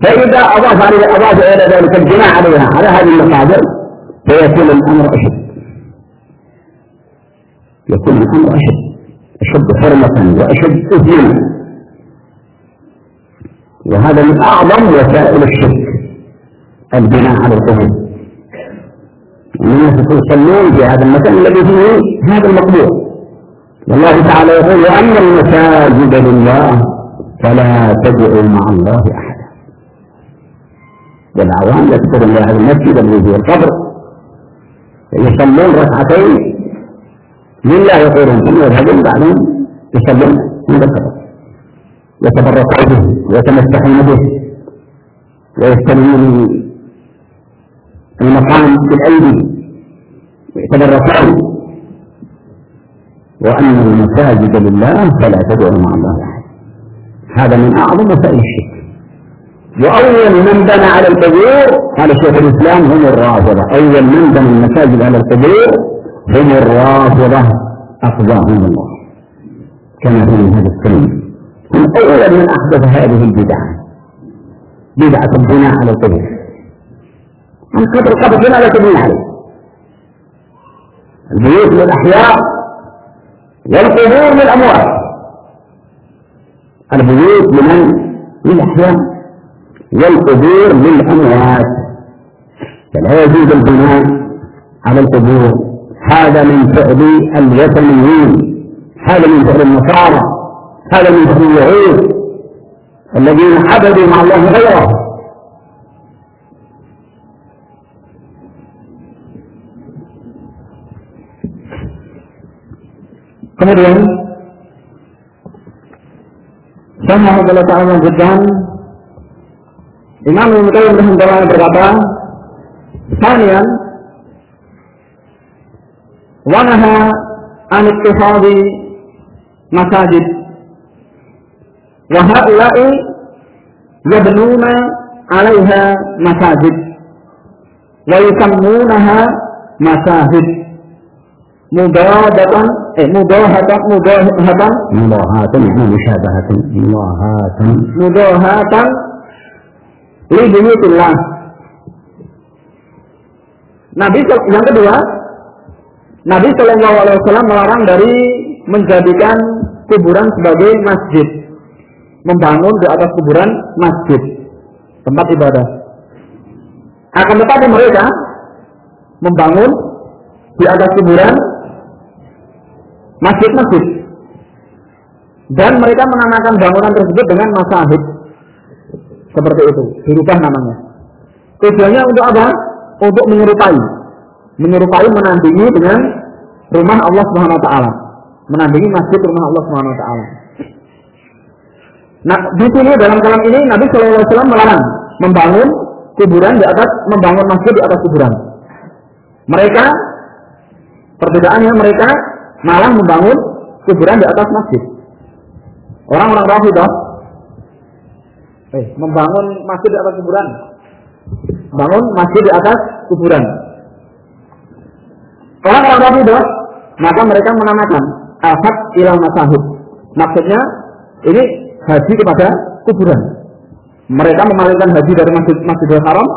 A: فإذا أضاف عليه أضاف إلى ذلك البناء عليها على هذه المقابر فيكون الأمر أشد. يكون الأمر أشد. أشد حرمة وأشد إثما وهذا من أعظم وسائل الشرك البناء على القبور الناس يصلون في هذا المكان الذي فيه هذا المقبور والله تعالى يقول وأن المساجد لله فلا تدعوا مع الله أحدا. والعوام يذكرون هذا المسجد الذي فيه القبر. يصلون ركعتين. لله يقولون ثم يذهبون بعدهم يصلون عند القبر. يتبركون به ويتمسحون به ويستلمون المقام بالأيدي. ويتبركون وأن المساجد لله فلا تدعوا مع الله أحد. هذا من أعظم وسائل الشرك. وأول من بنى على القبور قال شيخ الإسلام هم الرافضة. أول من بنى المساجد على القبور هم الرافضة. أقضاهم الله. كما في هذا السنة هم أول من أحدث هذه البدعة. بدعة البناء على القبور. القبر قبر لا تبني عليه البيوت للأحياء والقبور للأموات. البيوت لمن؟ للأحياء. والقبور للأموات. فلا يجوز البناء على القبور. هذا من فعل الوثنيين هذا من فعل النصارى. هذا من فعل اليهود. الذين عبدوا مع الله غيره. Kemudian sama Allah Ta'ala menyebutkan Imam Ibn Qayyim rahimahullah berkata, "Sanian wa naha an ittifadi masajid wa haula'i yabnuna 'alaiha masajid wa yusammunaha masajid mudadatan eh mudahatan mudahatan
B: mudahatan yani musyabahatan mudahatan
A: mudahatan li buyutillah Nabi yang kedua Nabi Shallallahu Alaihi Wasallam melarang dari menjadikan kuburan sebagai masjid, membangun di atas kuburan masjid, tempat ibadah. Akan tetapi mereka membangun di atas kuburan masjid-masjid. Dan mereka menamakan bangunan tersebut dengan masahid. Seperti itu, dirubah namanya. Tujuannya untuk apa? Untuk menyerupai. Menyerupai menandingi dengan
B: rumah Allah Subhanahu wa taala. Menandingi masjid rumah Allah Subhanahu wa taala. Nah, di sini dalam kalam ini Nabi Shallallahu alaihi wasallam melarang membangun kuburan di atas membangun masjid di atas kuburan. Mereka perbedaannya mereka malah membangun kuburan di atas masjid. Orang-orang Rafidah eh, membangun masjid di atas kuburan. Bangun masjid di atas kuburan. Orang-orang Rafidah maka mereka menamakan al-haq ilal masahid. Maksudnya ini haji kepada kuburan. Mereka memalingkan haji dari masjid Masjidil Haram,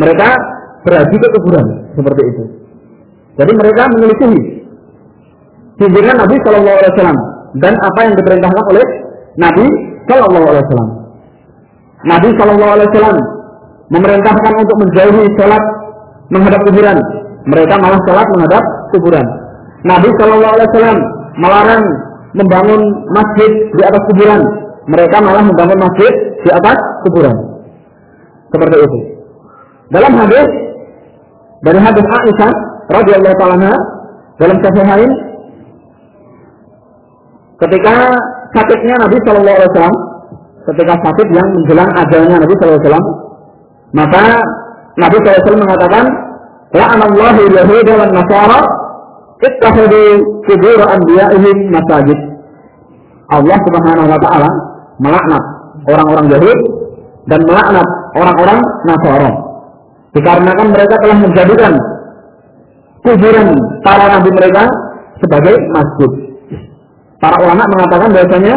B: mereka berhaji ke kuburan seperti itu. Jadi mereka menyelisihi bimbingan Nabi Shallallahu Alaihi Wasallam dan apa yang diperintahkan oleh Nabi Shallallahu Alaihi Wasallam. Nabi Shallallahu Alaihi Wasallam memerintahkan untuk menjauhi sholat menghadap kuburan. Mereka malah sholat menghadap kuburan. Nabi Shallallahu Alaihi Wasallam melarang membangun masjid di atas kuburan. Mereka malah membangun masjid di atas kuburan. Seperti itu. Dalam hadis dari hadis Aisyah radhiyallahu taala dalam sahihain ketika sakitnya Nabi Shallallahu alaihi wasallam ketika sakit yang menjelang ajalnya Nabi wasallam maka Nabi wasallam mengatakan la'anallahu yahuda wan nasara ittakhadhu qubur anbiya'ihim masajid Allah Subhanahu wa taala melaknat orang-orang Yahudi dan melaknat orang-orang Nasara dikarenakan mereka telah menjadikan kuburan para nabi mereka sebagai masjid. Para ulama mengatakan bahwasanya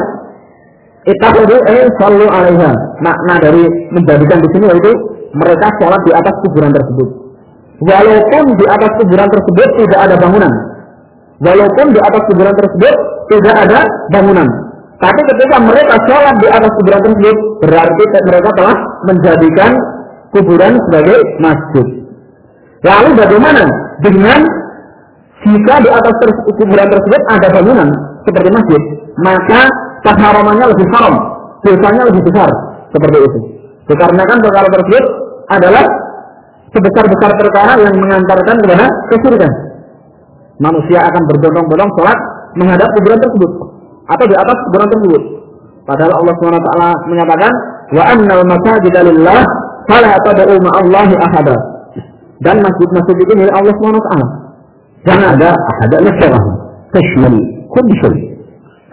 B: itu eh selalu alaiha. Makna dari menjadikan di sini yaitu mereka sholat di atas kuburan tersebut. Walaupun di atas kuburan tersebut tidak ada bangunan. Walaupun di atas kuburan tersebut tidak ada bangunan. Tapi ketika mereka sholat di atas kuburan tersebut, berarti mereka telah menjadikan kuburan sebagai masjid. Lalu bagaimana dengan jika di atas kuburan tersebut ada bangunan seperti masjid, maka keharamannya lebih haram, dosanya lebih besar seperti itu. Dikarenakan perkara tersebut adalah sebesar-besar perkara yang mengantarkan kepada kesulitan. Manusia akan berbondong-bondong sholat menghadap kuburan tersebut atau di atas kuburan tersebut. Padahal Allah SWT menyatakan wa annal masajida lillah fala tad'u ma'allahi ahada. Dan masjid-masjid ini Allah SWT.
A: Jangan ada ahada nasabah. Tashmil kulli.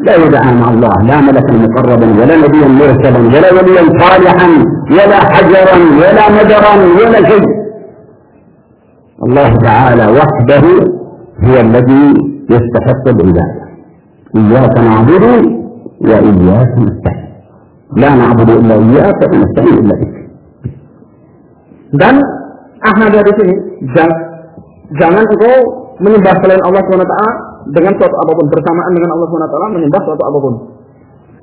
A: لا يدعى مع الله لا ملكا مقربا ولا نبيا مرسلا ولا وليا صالحا ولا حجرا ولا مدرا ولا شيء. الله تعالى وحده هو الذي يستحق العبادة. إياك نعبد وإياك نستعين. لا نعبد إلا إياك ونستعين إلا بك
B: dan ahada di sini jangan engkau menyembah selain Allah SWT dengan suatu apa pun bersamaan dengan Allah SWT menyembah suatu apa pun.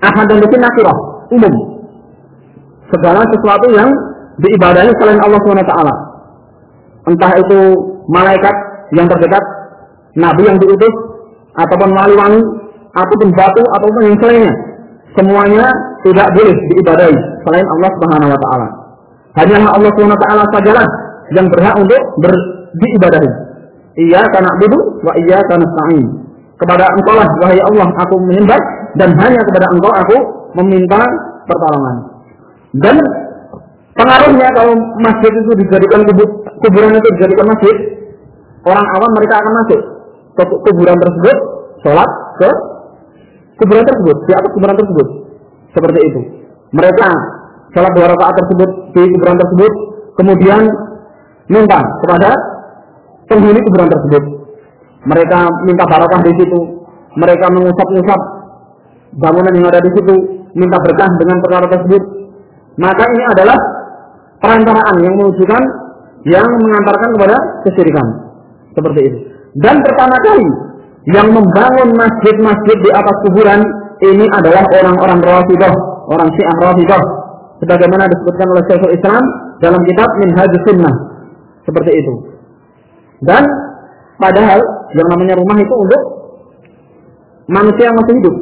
B: Ahad dan sini nakirah umum. Segala sesuatu yang diibadahi selain Allah SWT. Entah itu malaikat yang terdekat, nabi yang diutus, ataupun wali-wali, ataupun batu, ataupun yang selainnya. Semuanya tidak boleh diibadahi selain Allah Subhanahu wa taala. Hanya Allah Subhanahu wa taala sajalah yang berhak untuk ber, diibadahi. Iya karena budu wa karena sa'in. Kepada engkau lah wahai Allah aku menyembah dan hanya kepada engkau aku meminta pertolongan. Dan pengaruhnya kalau masjid itu dijadikan kuburan itu dijadikan masjid, orang awam mereka akan masuk ke kuburan tersebut, sholat ke kuburan tersebut, di atas kuburan tersebut. Seperti itu. Mereka sholat dua rakaat tersebut di kuburan tersebut, kemudian minta kepada penghuni kuburan tersebut. Mereka minta barokah di situ. Mereka mengusap-usap bangunan yang ada di situ, minta berkah dengan perkara tersebut. Maka ini adalah perantaraan yang menunjukkan yang mengantarkan kepada kesyirikan. Seperti itu. Dan pertama kali yang membangun masjid-masjid di atas kuburan ini adalah orang-orang Rafidah, orang Syiah Rafidah. Sebagaimana disebutkan oleh Syekhul Islam dalam kitab Minhajus Sunnah. Seperti itu. Dan padahal yang namanya rumah itu untuk manusia yang masih hidup.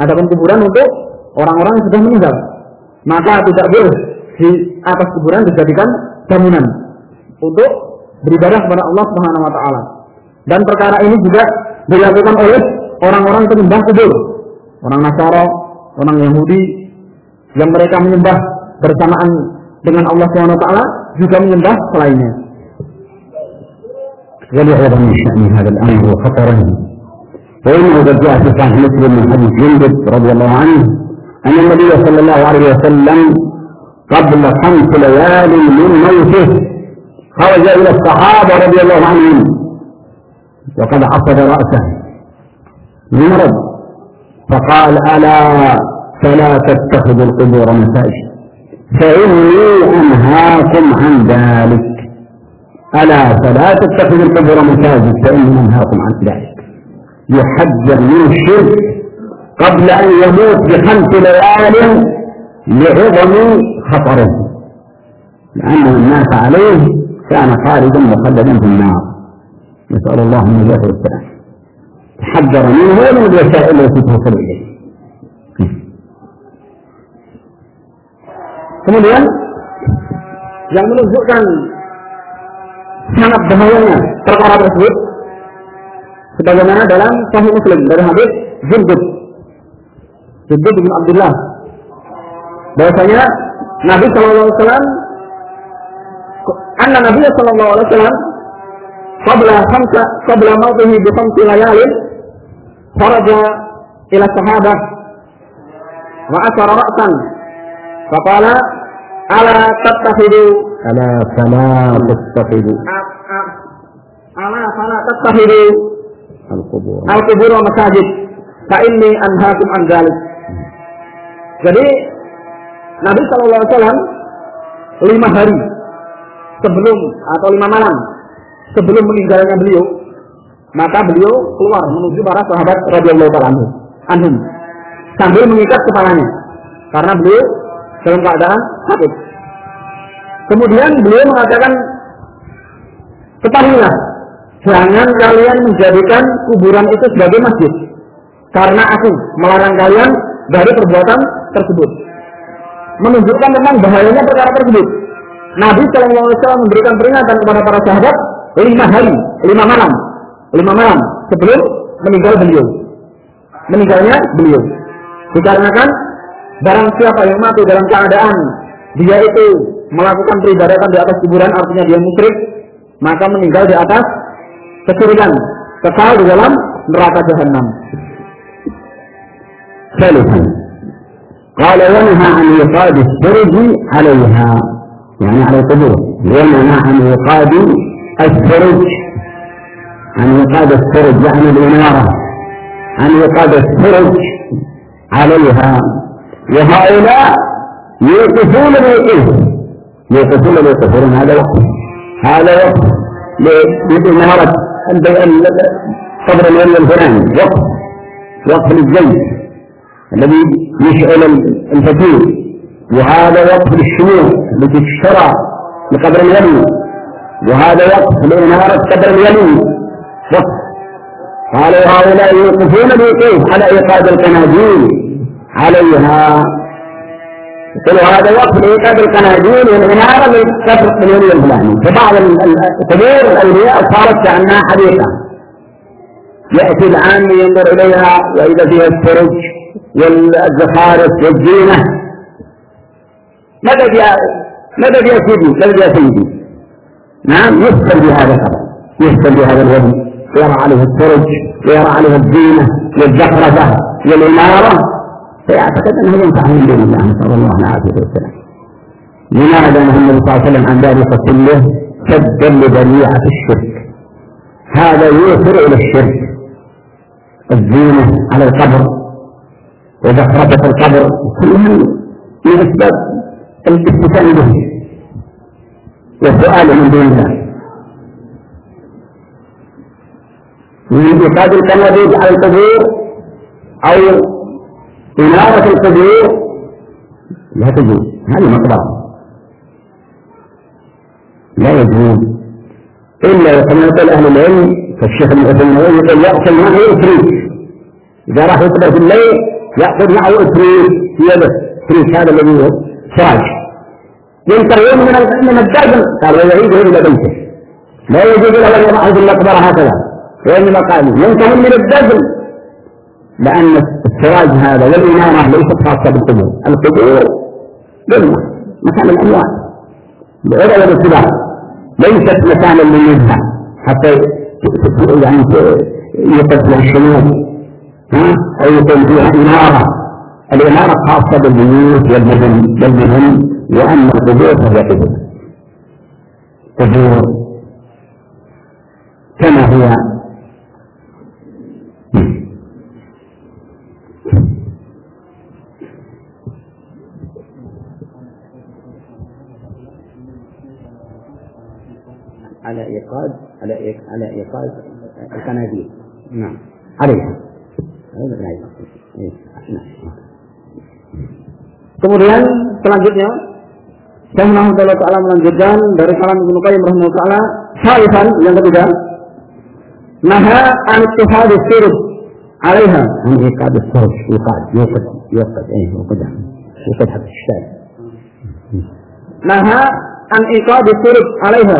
B: Adapun kuburan untuk orang-orang yang sudah meninggal. Maka tidak boleh di atas kuburan dijadikan bangunan untuk beribadah kepada Allah Subhanahu wa taala. Dan perkara ini juga dilakukan oleh orang-orang penyembah kubur. Orang Nasara, orang Yahudi yang mereka menyembah bersamaan dengan Allah SWT juga menyembah selainnya.
A: ولهذا من شأن هذا الأمر وخطره وإنه قد جاء في صحيح مسلم من حديث جندب رضي الله عنه أن النبي صلى الله عليه وسلم قبل خمس ليال من موته خرج إلى الصحابة رضي الله عنهم وقد عصب رأسه لمرض. فقال ألا فلا تتخذوا القبور مساجد فإني أنهاكم عن ذلك. ألا فلا تتخذوا القبور مساجد فإني أنهاكم عن ذلك. يحذر من الشرك قبل أن يموت بخمس ليال لعظم خطره. لأنه الناس عليه كان خالدا مخلدا في النار. نسأل الله النجاة والسلام. تحذر منه ومن الوسائل التي توصل إليه.
B: Kemudian yang menunjukkan sangat bahayanya perkara tersebut. Sebagaimana dalam Sahih Muslim dari hadis Jundub Jundub bin Abdullah. Bahwasanya Nabi Shallallahu Alaihi Wasallam anna Nabi Shallallahu Alaihi Wasallam qabla khamsa qabla mautihi bi khamsi layalin kharaja ila sahabah wa asara ra'san. Faqala ala tattakhidu
A: ألا فلا تتخذوا
B: ala fala tattakhidu
A: القبور
B: al-qubur wa masajid fa inni anhaakum an dzalik. Jadi Nabi sallallahu alaihi wasallam lima hari sebelum atau lima malam sebelum meninggalnya beliau maka beliau keluar menuju para sahabat radhiyallahu taala anhum anhum sambil mengikat kepalanya karena beliau dalam keadaan sakit. Kemudian beliau mengatakan ketahuilah jangan kalian menjadikan kuburan itu sebagai masjid karena aku melarang kalian dari perbuatan tersebut. Menunjukkan tentang bahayanya perkara tersebut. Nabi Wasallam memberikan peringatan kepada para sahabat lima hari lima malam lima malam sebelum meninggal beliau. Meninggalnya beliau. Dikarenakan barang siapa yang mati dalam keadaan dia itu melakukan peribadatan di atas kuburan artinya dia musyrik maka meninggal di atas kesyirikan kekal di dalam neraka jahanam.
A: ثالثا قال ونهى عن إيقاد السرج عليها يعني على القبور ونهى عن إيقاد السرج عن إيقاد السرج يعني الإنارة عن إيقاد السرج عليها وهؤلاء يوقفون الوقوف يوقفون الوقوف هذا وقف هذا وقف لإنارة قبر الولي الفلاني. وقف وقف للزيت الذي يشعل الفتيل وهذا وقف للشموع. التي تشترى لقبر الولي وهذا وقف لإنارة قبر الولي وقف قالوا هؤلاء يوقفون الوقوف على إيقاد القناديل عليها يقول هذا وقف لإيقاد القناديل والإنارة للقبر الولي الفلاني فبعض القبور الأولياء صارت كأنها حديقة. يأتي العام ينظر إليها وإذا فيها السرج والزخارف والزينة. مدد يا مدد يا سيدي؟ مدد يا سيدي؟ نعم يسكن بهذا القبر يسكن بهذا الوجه ويرى عليه السرج ويرى عليه الزينة والزخرفة والإمارة فيعتقد أنه ينفع من دون الله نسأل الله العافية والسلام لماذا النبي صلى الله عليه وسلم عن ذلك كله؟ سدا لذريعة الشرك. هذا يوصل إلى الشرك. الزينة على القبر وزخرفة القبر كلها من أسباب الاستفهام به والسؤال من دون الله. من إيقاد القناديل على القبور أو إنارة القبور لا تجوز. هذه مقبرة لا يجوز. إلا كما يقول أهل العلم كالشيخ ابن عثيمين يقول يأكل معه إفريت. إذا راح يقرأ في الليل يأخذ معه إفريت. في يده إفريت هذا الذي هو سراج. ينتهي من من الدجن قال ويعيده إلى بيته. لا يجوز له أن يضعه في المقبرة هكذا. وإنما قالوا ينتهون من الدفن لأن السراج هذا والإنارة ليست خاصة بالقبور. القبور ظلمة مكان الأموات بغير الاتباع ليست مكانا للنزهة حتى يعني يقف فيها ها؟ أو يكون فيها إنارة. الإنارة خاصة بالبيوت والمدن والمدن وأما القبور فهي قبور. كما هي
B: على إيقاد على إيق- على إيقاد القناديل نعم عليها هذا لا يصح. إيه، نعم. Kemudian selanjutnya Syekh Muhammad Taala melanjutkan dari kalam Ibnu Qayyim rahimahullah taala salisan yang ketiga naha an ittihad sirr alaiha
A: عن إيقاد الصرف يوقد يوقد يوقد إيه يوقد يوقد حتى الشاي
B: naha an iqad sirr alaiha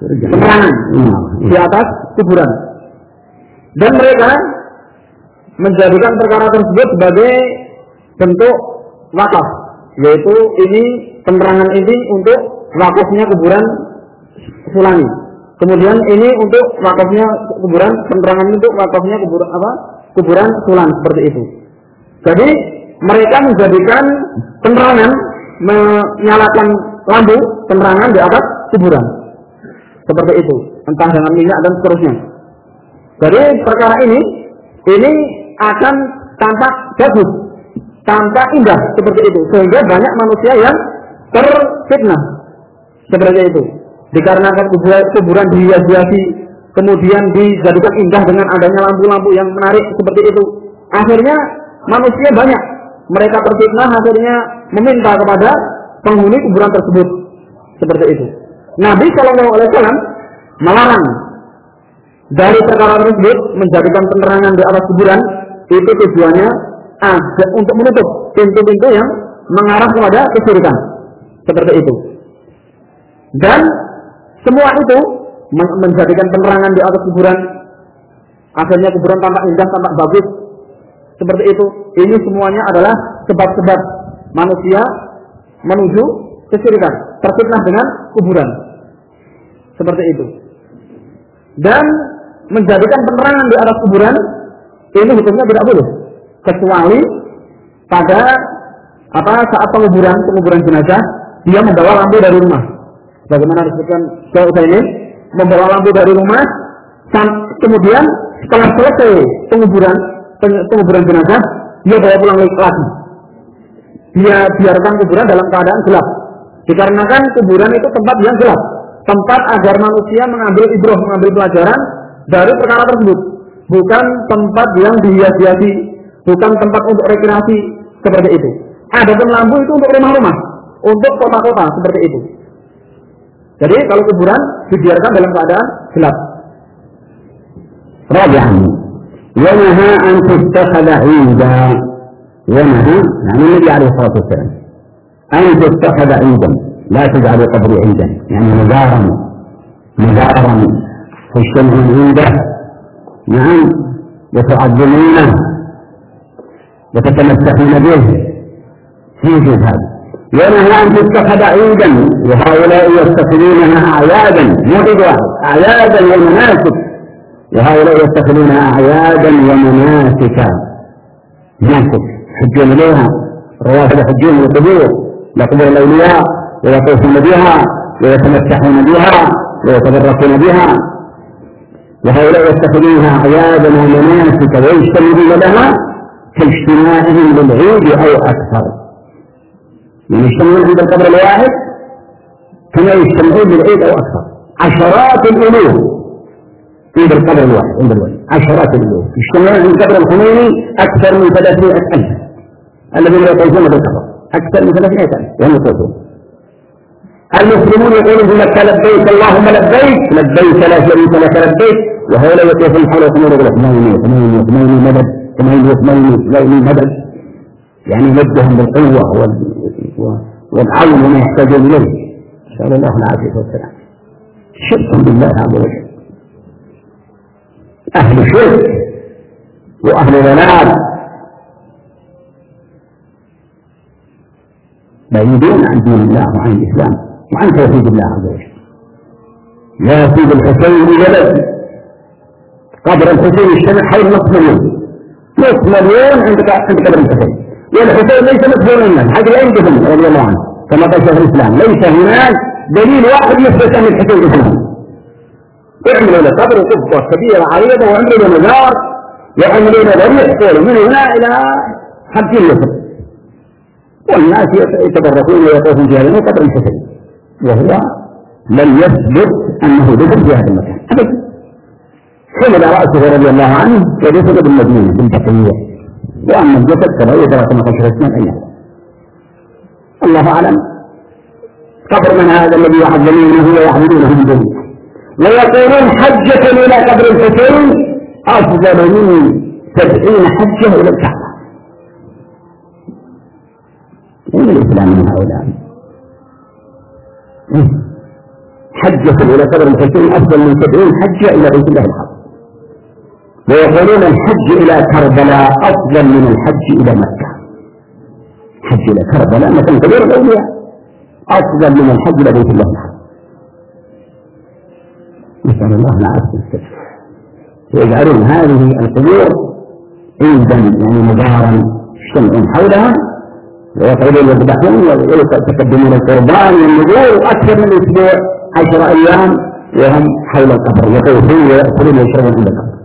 A: kemenangan
B: di atas kuburan. Dan mereka menjadikan perkara tersebut sebagai bentuk wakaf, yaitu ini penerangan ini untuk wakafnya kuburan Sulami. Kemudian ini untuk wakafnya kuburan penerangan untuk wakafnya kuburan apa? Kuburan Sulan seperti itu. Jadi mereka menjadikan penerangan menyalakan lampu penerangan di atas kuburan seperti itu. Entah dengan minyak dan seterusnya. Jadi perkara ini ini akan tampak bagus. Tampak indah seperti itu. Sehingga banyak manusia yang terfitnah. Seperti itu. Dikarenakan kuburan, dihias-hiasi kemudian dijadikan indah dengan adanya lampu-lampu yang menarik seperti itu. Akhirnya manusia banyak. Mereka terfitnah akhirnya meminta kepada penghuni kuburan tersebut. Seperti itu Nabi Shallallahu Alaihi Wasallam melarang dari perkara tersebut menjadikan penerangan di atas kuburan itu tujuannya ada untuk menutup pintu-pintu yang mengarah kepada kesyirikan. Seperti itu. Dan semua itu men- menjadikan penerangan di atas kuburan. Akhirnya kuburan tampak indah tampak bagus. Seperti itu. Ini semuanya adalah sebab-sebab manusia menuju kesyirikan terfitnah dengan kuburan. Seperti itu. Dan menjadikan penerangan di atas kuburan ini hukumnya tidak boleh. Kecuali pada apa saat penguburan penguburan jenazah dia membawa lampu dari rumah. Bagaimana disebutkan Syekh ini membawa lampu dari rumah kemudian setelah selesai penguburan pen- penguburan jenazah dia bawa pulang lagi. Dia biarkan kuburan dalam keadaan gelap Dikarenakan kuburan itu tempat yang gelap, tempat agar manusia mengambil ibroh, mengambil pelajaran dari perkara tersebut. Bukan tempat yang dihias-hiasi, bukan tempat untuk rekreasi seperti itu. Adapun lampu itu untuk rumah-rumah, untuk kota-kota seperti itu. Jadi kalau kuburan dibiarkan dalam keadaan gelap.
A: Rajahan. Yanaha an tuttakhadha 'inda. Yanaha, yani nah, Nabi salatu. أن تتخذ عيدا لا تجعلوا قبري عيدا. يعني مزارا مزارا تجتمعون عنده نعم وتعظمونه وتتمسكون به. يوجد هذا ونهى أن تتخذ عيدا وهؤلاء يتخذونها أعيادا. واحد أعيادا ومناسك. وهؤلاء يتخذونها أعيادا ومناسك. مناسك. يحجون إليها الروافد يحجون القبور. لقبور الأولياء ويطوفون بها ويتمسحون بها ويتبركون بها وهؤلاء يتخذونها أعيادا ومناسك ويجتمعون لها كاجتماعهم للعيد أو أكثر. يعني يجتمعون عند القبر الواحد كما يجتمعون للعيد أو أكثر. عشرات الألوف عند القبر الواحد عند الواحد. عشرات الألوف اجتمعوا عند قبر الخميني أكثر من 300 ألف. الذين يطوفون بالقبر. أكثر من 300 ألف وهم يطوفون المسلمون يقولون في مكة لبيك اللهم لبيك. لبيك لا شريك لك لبيك. وهؤلاء يطوفون حول القبور يقول ثمانية ثمانية ثمانية مدد ثمانية ثمانية ثمانية مدد. يعني يمدهم بالقوة والعون وما يحتاجون إليه. نسأل الله العافية والسلام. شرك بالله عز وجل. أهل شرك وأهل ضلال. بعيدون عن دين الله وعن الإسلام وعن توحيد الله عز وجل. يا سيد الحسين ولد قبر الحسين اجتمع حول نصف مليون. نصف مليون عند عند قبر الحسين. والحسين ليس مدفونا حق لا يندفن رضي الله عنه. كما قال شيخ الإسلام ليس هناك دليل واحد يثبت أن الحسين دفن يعملون قبر قبة كبيرة عريضة ويعملون مزار. ويعملون ضريح طول من هنا إلى خمسين متر والناس يتبركون ويطوفون في هذا قبر الحسين وهو لم يثبت أنه دفن في هذا المكان. أبدا. حمل رأسه رضي الله عنه ودفن بالمدينة في البقية وأما الجسد فلا يدرى كما شيخ الإسلام أين. الله أعلم. قبر من هذا الذي يعظمونه ويعبدونه من دونه ويقولون حجة إلى قبر الحسين أفضل من سبعين حجة إلى الكعبة. أين الإسلام من هؤلاء؟ حجة إلى قبر الحسين أفضل من سبعين حجة إلى بيت الله الحرام. ويقولون الحج إلى كربلاء أفضل من الحج إلى مكة. حج إلى كربلاء مكان كبير الأولياء أفضل من الحج إلى بيت الله الحرام. نسأل الله العافية والسلامة ويجعلون هذه القبور عيدا يعني مظاهرا يجتمعون حولها ويقعدون يذبحون ويتقدمون القربان والنذور أكثر من أسبوع عشر أيام وهم حول القبر. يطوفون ويأكلون ويشربون عند القبر.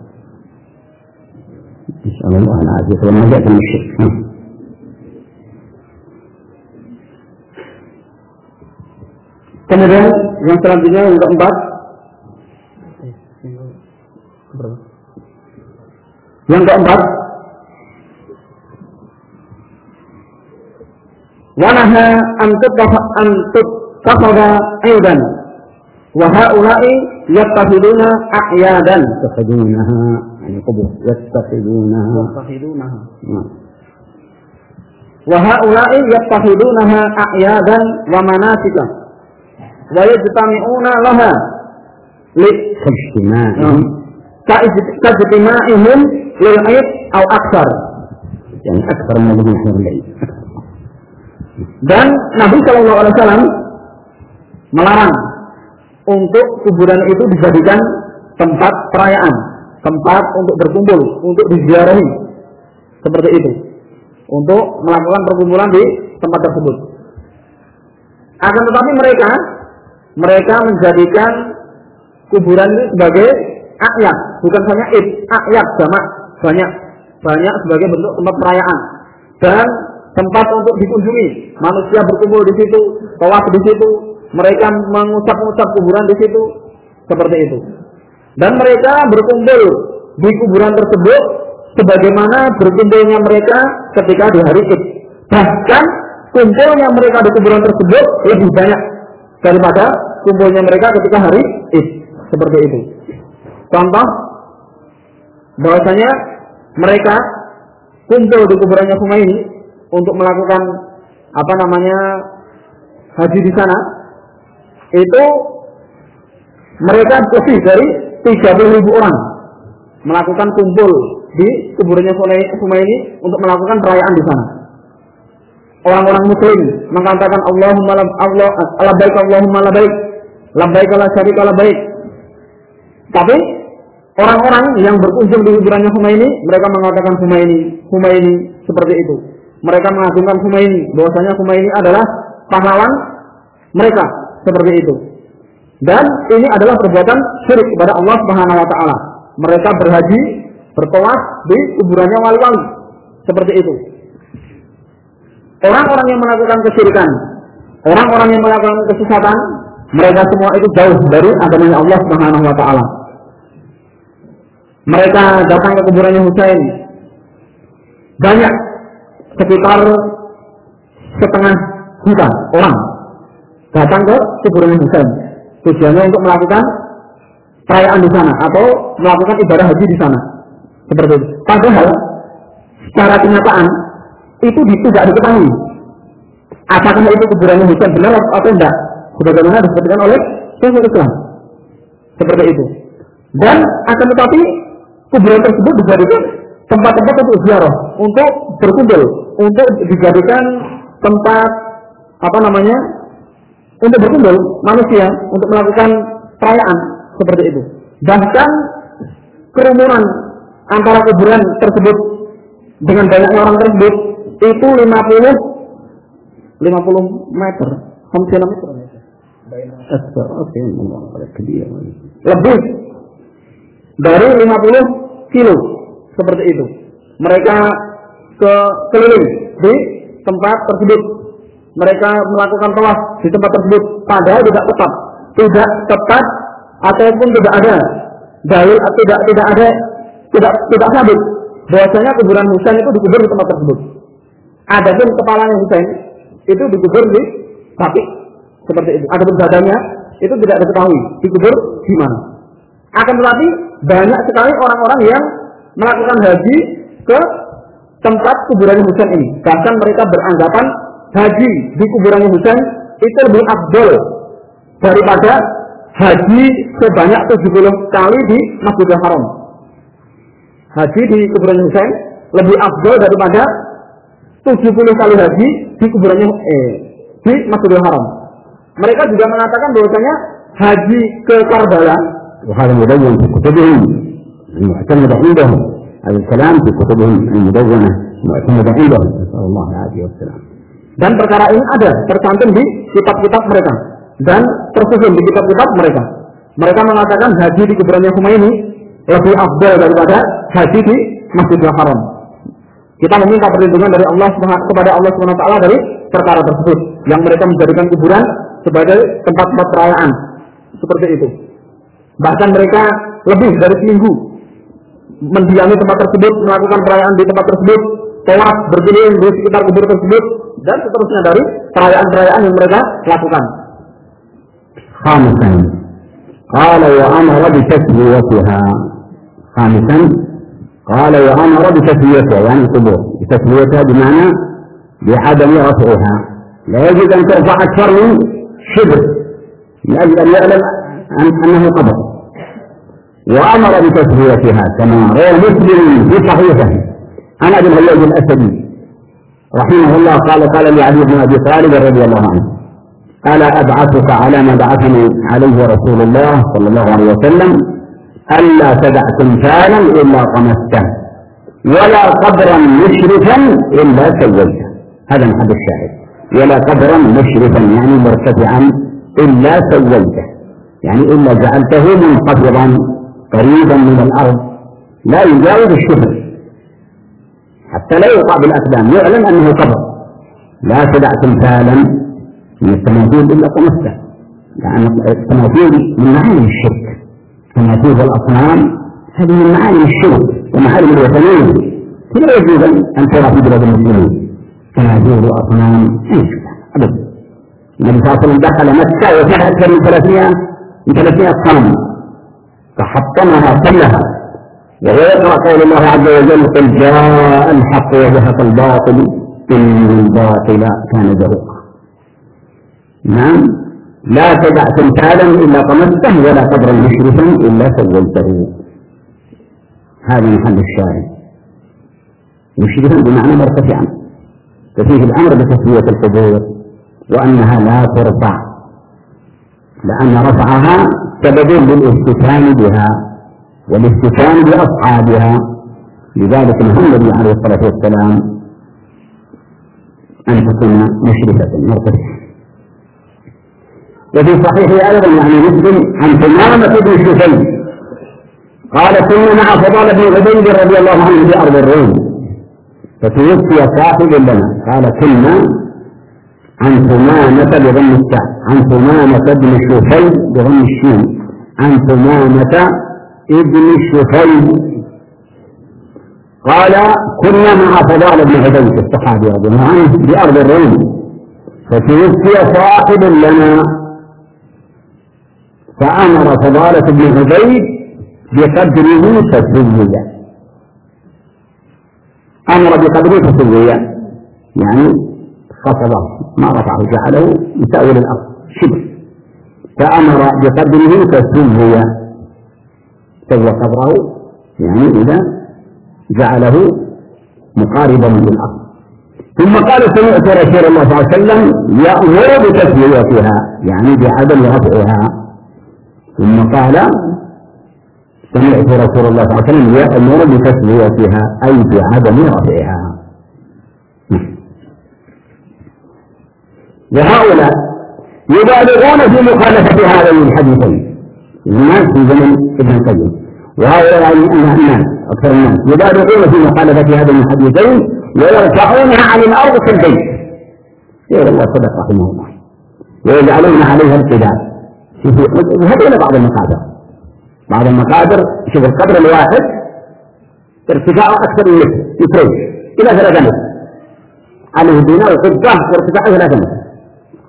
A: نسأل الله العافية. والنجاة من الشرك.
B: Kemudian yang selanjutnya yang keempat Yang keempat, ونهى أن تتخذ عيدا. وهؤلاء يتخذون أعيادا.
A: يتخذونها. يعني قبور يتخذونها.
B: يتخذونها. نعم. وهؤلاء يتخذونها أعيادا ومناسكا. ويجتمعون لها لاجتماعهم. نعم.
A: كاجتماعهم
B: للعيد أو أكثر.
A: يعني أكثر من الذي حضر العيد.
B: Dan Nabi Shallallahu Alaihi Wasallam melarang untuk kuburan itu dijadikan tempat perayaan, tempat untuk berkumpul, untuk diziarahi, seperti itu, untuk melakukan perkumpulan di tempat tersebut. Akan tetapi mereka, mereka menjadikan kuburan itu sebagai ayat, bukan hanya id, ayat sama banyak, banyak sebagai bentuk tempat perayaan. Dan tempat untuk dikunjungi. Manusia berkumpul di situ, tawaf di situ, mereka mengucap-ucap kuburan di situ, seperti itu. Dan mereka berkumpul di kuburan tersebut sebagaimana berkumpulnya mereka ketika di hari Id. Bahkan kumpulnya mereka di kuburan tersebut lebih banyak daripada kumpulnya mereka ketika hari Id. Seperti itu. Contoh bahwasanya mereka kumpul di kuburannya Humaini untuk melakukan apa namanya haji di sana itu mereka lebih dari 30 ribu orang melakukan kumpul di kuburannya Humaini untuk melakukan perayaan di sana. Orang-orang muslim mengatakan Allahumma Allah labbaik Allahumma labbaik labbaik la syarika labbaik. Tapi orang-orang yang berkunjung di kuburannya Humaini mereka mengatakan Humaini, Humaini seperti itu mereka mengagungkan Humaini bahwasanya Humaini adalah pahlawan mereka seperti itu. Dan ini adalah perbuatan syirik kepada Allah Subhanahu wa taala. Mereka berhaji, bertawaf di kuburannya wali-wali. Seperti itu. Orang-orang yang melakukan kesyirikan, orang-orang yang melakukan kesesatan, mereka semua itu jauh dari agamanya Allah Subhanahu wa taala. mereka datang ke kuburannya Husain. Banyak sekitar setengah juta orang datang ke kuburannya Husain. Tujuannya untuk melakukan perayaan di sana atau melakukan ibadah haji di sana. Seperti itu. Padahal secara kenyataan itu tidak diketahui apakah itu kuburannya Husain benar atau tidak. Sebagaimana disebutkan oleh Syekhul Islam. Seperti itu. Dan akan tetapi kuburan tersebut dijadikan tempat-tempat untuk ziarah, untuk berkumpul, untuk dijadikan tempat apa namanya untuk berkumpul manusia untuk melakukan perayaan seperti itu. Bahkan kerumunan antara kuburan tersebut dengan banyaknya orang tersebut itu 50 50 meter, hampir meter. Lebih dari 50 kilo seperti itu. Mereka ke keliling di tempat tersebut. Mereka melakukan tawaf di tempat tersebut padahal tidak tepat. Tidak tepat ataupun tidak ada dalil atau tidak tidak ada tidak tidak sabit bahwasanya kuburan Husain itu dikubur di tempat tersebut. Adapun kepalanya Husain itu dikubur di kaki seperti itu. Adapun badannya itu tidak diketahui dikubur di mana. Akan tetapi banyak sekali orang-orang yang melakukan haji ke tempat kuburan Husain ini. Bahkan mereka beranggapan haji di kuburan Husain itu lebih abdul daripada haji sebanyak 70 kali di Masjidil Haram. Haji di kuburan Husain lebih abdul daripada 70 kali haji di kuburannya eh, di Masjidil Haram. Mereka juga mengatakan bahwasanya haji ke Karbala.
A: Wahai yang yang كتبهم المعتمد عندهم هذا الكلام في كتبهم المدونة المعتمد عندهم نسأل الله العافية والسلام
B: dan perkara ini ada tercantum di kitab-kitab mereka dan tersusun di kitab-kitab mereka. Mereka mengatakan haji di kuburannya ini lebih afdal daripada haji di Masjidil Haram. Kita meminta perlindungan dari Allah kepada Allah Subhanahu taala dari perkara tersebut yang mereka menjadikan kuburan sebagai tempat-tempat perayaan seperti itu. Bahkan mereka lebih dari seminggu mendiami tempat tersebut, melakukan perayaan di tempat tersebut, tawaf berkeliling di sekitar kubur tersebut, dan seterusnya dari perayaan-perayaan yang mereka lakukan.
A: خامسا قال وأمر بتسويتها خامسا قال وأمر بتسويتها يعني القبور بتسويتها بمعنى بعدم رفعها لا يجب أن ترفع أكثر من شبر لأجل أن يعلم أنه قبر وأمر بتسويتها كما روى مسلم في صحيحه. عن أبي الهياج الأسدي رحمه الله قال قال لعلي بن أبي طالب رضي الله عنه ألا أبعثك على ما بعثني عليه رسول الله صلى الله عليه وسلم ألا تدع تمثالا إلا طمسته ولا قبرا مشرفا إلا سويته. هذا محل الشاهد. ولا قبرا مشرفا يعني مرتفعا إلا سويته يعني إلا جعلته منخفضا قريبا من الأرض لا يجاوز الشبر حتى لا يوقع بالأقدام يعلم أنه قبر لا تدع تمثالا من التماثيل إلا طمسته لأن التماثيل من معاني الشرك. تماثيل الأصنام هذه من معاني الشرك ومعالم الوثنية لا يجوز أن ترى في بلاد المسلمين تماثيل وأصنام أبدا. النبي صلى الله عليه وسلم دخل مكة أكثر من 300 من 300 صنم. فحطمها كلها. وهو يقرأ قول الله عز وجل قل جاء الحق وزهق الباطل إن الباطل كان زهوقا. نعم. لا تدع تمثالا إلا طمسته ولا قبرا مشرفا إلا سويته هذا محل الشاهد. مشرفا بمعنى مرتفعا. ففيه الأمر بتسوية القبور وأنها لا ترفع لأن رفعها سبب للافتتان بها والافتتان بأصحابها. لذلك نهى النبي عليه الصلاة والسلام أن تكون مشرفة مرتفعة وفي صحيح أيضا يعني مسلم عن ثمامة بن شفي قال كنا مع فضال بن عبيد رضي الله عنه بأرض الروم فتوفي صاحب لنا. قال كنا عن ثمامة بضم التاء عن ثمامة بن شفي بضم الشين عن ثمامة ابن شفي قال كنا مع فضال بن عبيد الصحابي رضي الله عنه بأرض الروم فتوفي صاحب لنا. فأمر فضالة بن عبيد بقدره تسويا أمر بقدره تسويا يعني خفضه ما رفعه جعله يساوي الأرض شبه. فأمر بقدره تسويا سوى قبره يعني إذا جعله مقاربا للأرض ثم قال سمعت رسول الله صلى الله عليه وسلم يأمر بتسويتها يعني بعدم رفعها. ثم قال سمعت رسول الله صلى الله عليه وسلم يأمر بتسويتها أي بعدم رفعها. وهؤلاء يبالغون في مخالفة هذين الحديثين. الناس في زمن ابن القيم. وهؤلاء الناس أكثر الناس يبالغون في مخالفة هذين الحديثين ويرفعونها عن الأرض في البيت. غير الله صدق رحمه الله. ويجعلون عليها القدام وهذول بعض المقابر. بعض المقابر شوف القبر الواحد ارتفاعه أكثر من متر مترين إلى ثلاثة متر. عليه بناء قبة وارتفاعه ثلاثة متر.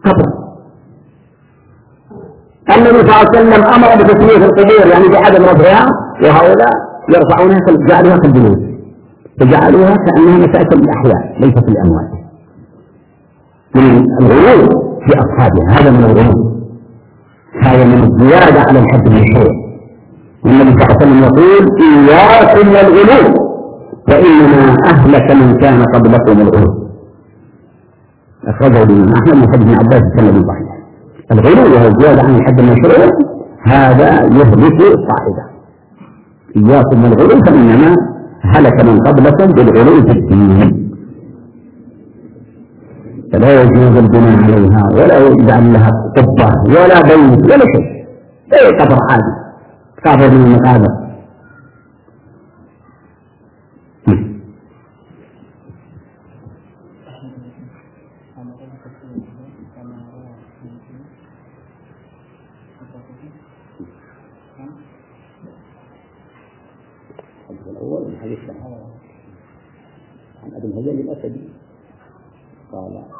A: قبر. النبي صلى الله عليه وسلم أمر بتسمية القبور يعني بعدم رفعها وهؤلاء يرفعونها جعلوها كالبيوت فجعلوها كأنها مساكن الأحياء ليست الأموات من الغلو في أصحابها هذا من الغلو. هذا من الزيادة على الحد المشروع والنبي صلى الله عليه وسلم يقول إياكم والغلو فإنما أهلك من كان قبلكم الغلو. أخرجه الإمام أحمد من حديث ابن عباس بسند ضعيف الغلو وهو الزيادة عن الحد المشروع هذا يهلك صاحبه إياكم والغلو فإنما هلك من قبلكم بالغلو في الدين. فلا يجوز البناء عليها ولا يجعل لها قبة ولا بيت ولا شيء. أي قبر عادي؟ قبر من المقابر.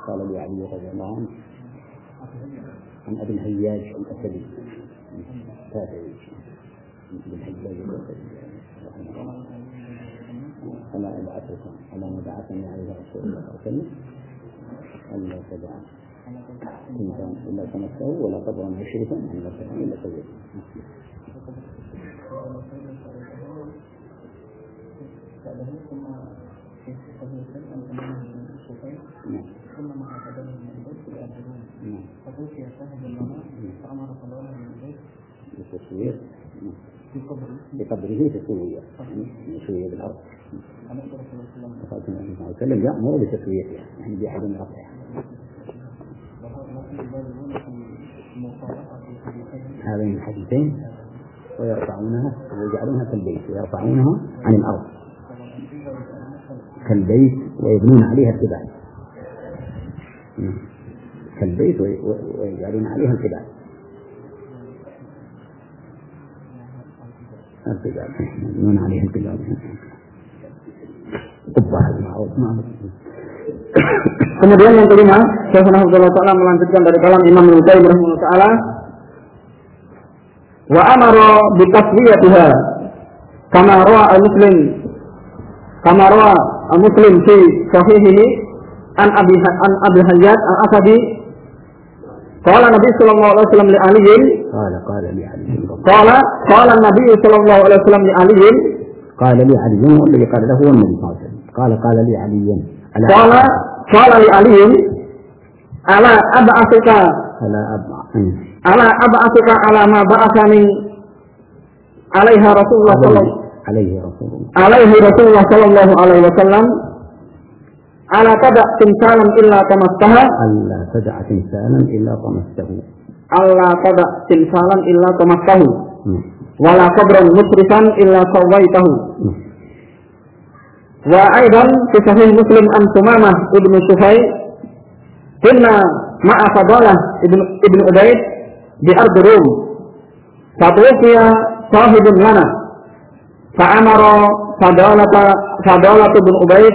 A: قال لي علي رضي الله عنه عن أبي الهياج الأسدي. تابعي. ابن الهياج الأسدي. رحمه الله الا أبعثكم. الا ما بعثني عليه رسول الله صلى الله عليه وسلم. ألا تدع انسان إلا تمسه ولا قبرا مشرفا إلا تدع الا سويته
C: ثم ما أخذه من البيت لأبدون فبوكي شاهد المنام فأمر صلواه
A: من
C: البيت بتصوير
A: بقدره تسوية تسوية بالأرض. النبي صلى الله عليه وسلم. يأمر بتسويتها يعني,
C: يعني بأحد رفعها هذا
A: هذين الحديثين ويرفعونها ويجعلونها كالبيت ويرفعونها عن الأرض. كالبيت ويبنون عليها الجبال. كالبيت وي- وي- ويجعلون عليها القباب القباب يبنون عليها القباب قبة هذه معروف معروف
B: Kemudian yang kelima, Syekh Rahimahullah Ta'ala melanjutkan dari kalam Imam Al-Qayyim Rahimahullah Ta'ala wa amara bi taswiyatiha kama rawa al-Muslim kama rawa al-Muslim fi sahihihi an Abi an Abi Hayyad al-Asadi qala Nabi sallallahu alaihi wasallam li Ali
A: قال قال لي علي رضي الله
B: qala qala Nabi sallallahu alaihi wasallam li Ali
A: قال لي علي والذي قال له هو النبي صلى الله عليه وسلم قال قال لي علي ألا
B: qala qala li Ali ala ab'atuka
A: ألا أبع
B: ala ab'atuka ala ma ba'athani alaiha Rasulullah sallallahu
A: عليه رسول الله
B: alaihi Rasulullah sallallahu alaihi wasallam ala tada timsalan illa tamastaha.
A: Alla tada timsalan illa tamastahu.
B: Alla tada timsalan illa tamastahu.
A: Hmm.
B: Wala qabran musrifan illa sawaitahu.
A: Hmm.
B: Wa aidan fi sahih muslim an tumamah ibnu sufai kunna ma'a fadalah ibnu ibnu ubaid di ardi rum. Fatufiya sahibun lana. Fa'amara fadalah fadalah ibnu ubaid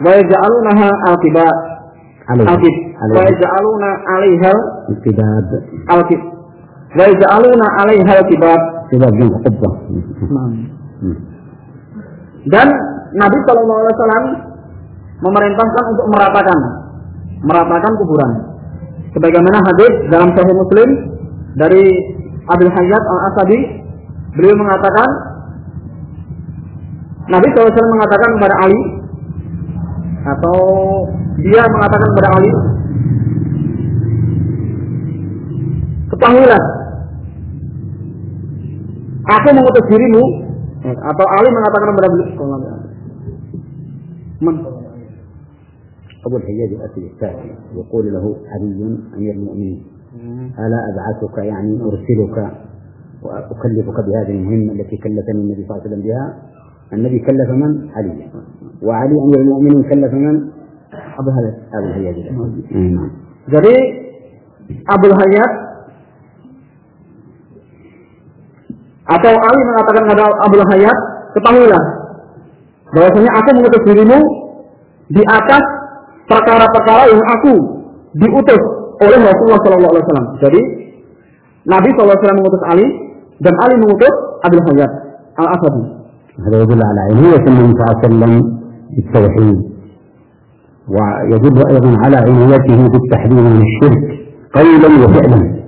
B: wa yaj'alunaha
A: al-qibab
B: al-qib wa yaj'aluna 'alaiha
A: al-qibab
B: al-qib wa yaj'aluna 'alaiha al-qibab
A: qibab juga
B: dan Nabi Sallallahu Alaihi Wasallam memerintahkan untuk meratakan meratakan kuburan. Sebagaimana hadis dalam Sahih Muslim dari Abil Hayyat Al Asadi beliau mengatakan Nabi SAW mengatakan kepada Ali atau dia mengatakan kepada Ali ketahuilah aku mengutus dirimu eh, atau Ali mengatakan kepada beliau من
A: أبو الحجاج الأسد الثاني يقول له علي أمير المؤمنين ألا أبعثك يعني أرسلك وأكلفك بهذه المهمة التي كلفني النبي صلى الله عليه وسلم بها النبي كلف من؟ علي وعلي أمير المؤمنين كلف من؟
B: Abu Hayyat
A: أبو الحجاج الأسدي نعم
B: Jadi Abdul Hayyat atau Ali mengatakan kepada Abdul Hayyat, ketahuilah bahwasanya aku mengutus dirimu di atas perkara-perkara yang aku diutus oleh Rasulullah Sallallahu Alaihi Wasallam. Jadi Nabi Sallallahu Alaihi Wasallam mengutus Ali dan Ali mengutus Abdul Hayyat al Asadi.
A: هذا يدل على عناية النبي صلى الله عليه وسلم بالتوحيد. ويدل أيضا على عنايته بالتحذير من الشرك قولا وفعلا.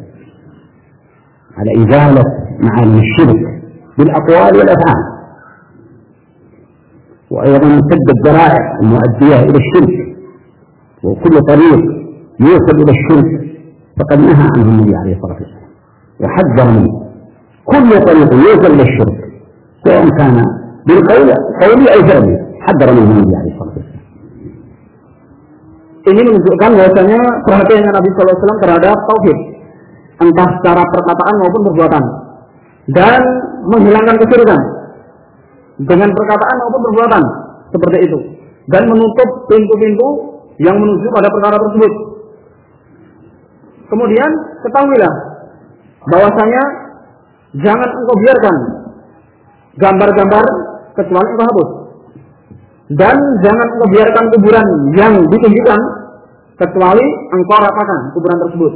A: على إزالة معاني الشرك بالأقوال والأفعال. وأيضا سد الذرائع المؤدية إلى الشرك. وكل طريق يوصل إلى الشرك فقد نهى عنه النبي عليه الصلاة والسلام. وحذر منه. كل طريق يوصل إلى الشرك. سواء كان بالقول قولي أو فعلي حذر منه النبي عليه الصلاة والسلام
B: Ini menunjukkan bahwasanya perhatiannya Nabi Sallallahu Alaihi Wasallam terhadap tauhid, entah secara perkataan maupun perbuatan, dan menghilangkan kesyirikan dengan perkataan maupun perbuatan seperti itu, dan menutup pintu-pintu yang menuju pada perkara tersebut. Kemudian ketahuilah bahwasanya jangan engkau biarkan gambar-gambar kecuali engkau hapus. Dan jangan engkau kuburan yang ditunjukkan kecuali engkau ratakan kuburan tersebut.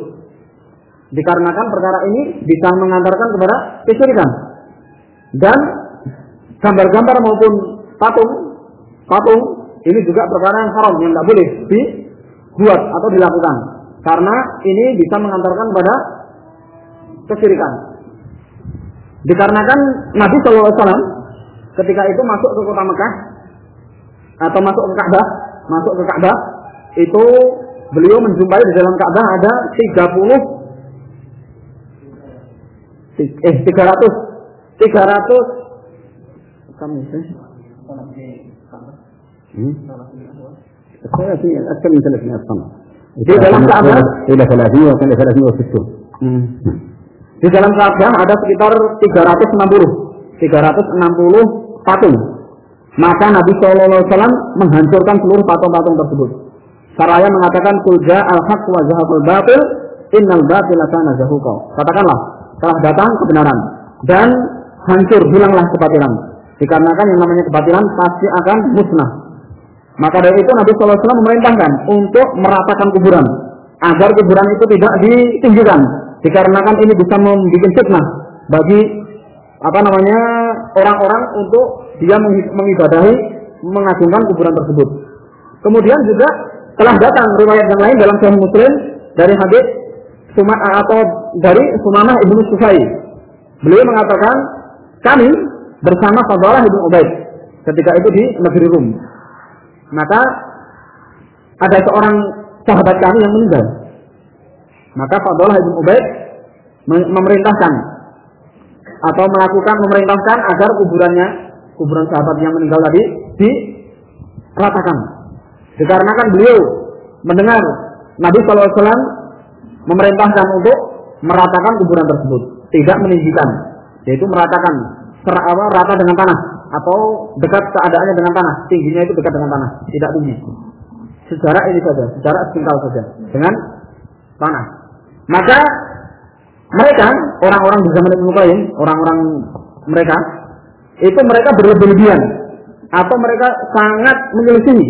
B: Dikarenakan perkara ini bisa mengantarkan kepada kesyirikan. Dan gambar-gambar maupun patung, patung ini juga perkara yang haram yang tidak boleh dibuat atau dilakukan. Karena ini bisa mengantarkan kepada kesyirikan. Dikarenakan Nabi SAW ketika itu masuk ke kota Mekah atau masuk ke Ka'bah, masuk ke Ka'bah itu beliau menjumpai di dalam Ka'bah ada 30 eh 300 300 kami sih
A: ثلاثين أكثر من 300 صنم
B: Di dalam Ka'bah?
A: إلى 30 وكان 360
B: di dalam Ka'bah ada sekitar 360 360 patung. Maka Nabi Shallallahu Alaihi Wasallam menghancurkan seluruh patung-patung tersebut. Saraya mengatakan kulja al haq wa zahaqul batil innal batila kana zahuqa. Katakanlah telah datang kebenaran dan hancur hilanglah kebatilan. Dikarenakan yang namanya kebatilan pasti akan musnah. Maka dari itu Nabi Shallallahu Alaihi Wasallam memerintahkan untuk meratakan kuburan agar kuburan itu tidak ditinggikan. Dikarenakan ini bisa membuat fitnah bagi apa namanya orang-orang untuk dia mengi- mengibadahi mengagungkan kuburan tersebut. Kemudian juga telah datang riwayat yang lain dalam Sahih Muslim dari hadis Suma atau dari Sumamah ibnu Sufai. Beliau mengatakan kami bersama Fadalah ibnu Ubaid ketika itu di negeri Rum. Maka ada seorang sahabat kami yang meninggal. Maka Fadalah ibnu Ubaid mem- memerintahkan atau melakukan memerintahkan agar kuburannya kuburan sahabat yang meninggal tadi diratakan. Dikarenakan beliau mendengar Nabi SAW memerintahkan untuk meratakan kuburan tersebut, tidak meninggikan, yaitu meratakan seraba rata dengan tanah atau dekat keadaannya dengan tanah, tingginya itu dekat dengan tanah, tidak tinggi. Secara ini saja, secara singkal saja, dengan tanah. Maka mereka, orang-orang di zaman Ibnu Qayyim, orang-orang mereka, itu mereka berlebihan atau mereka sangat menyelisihi,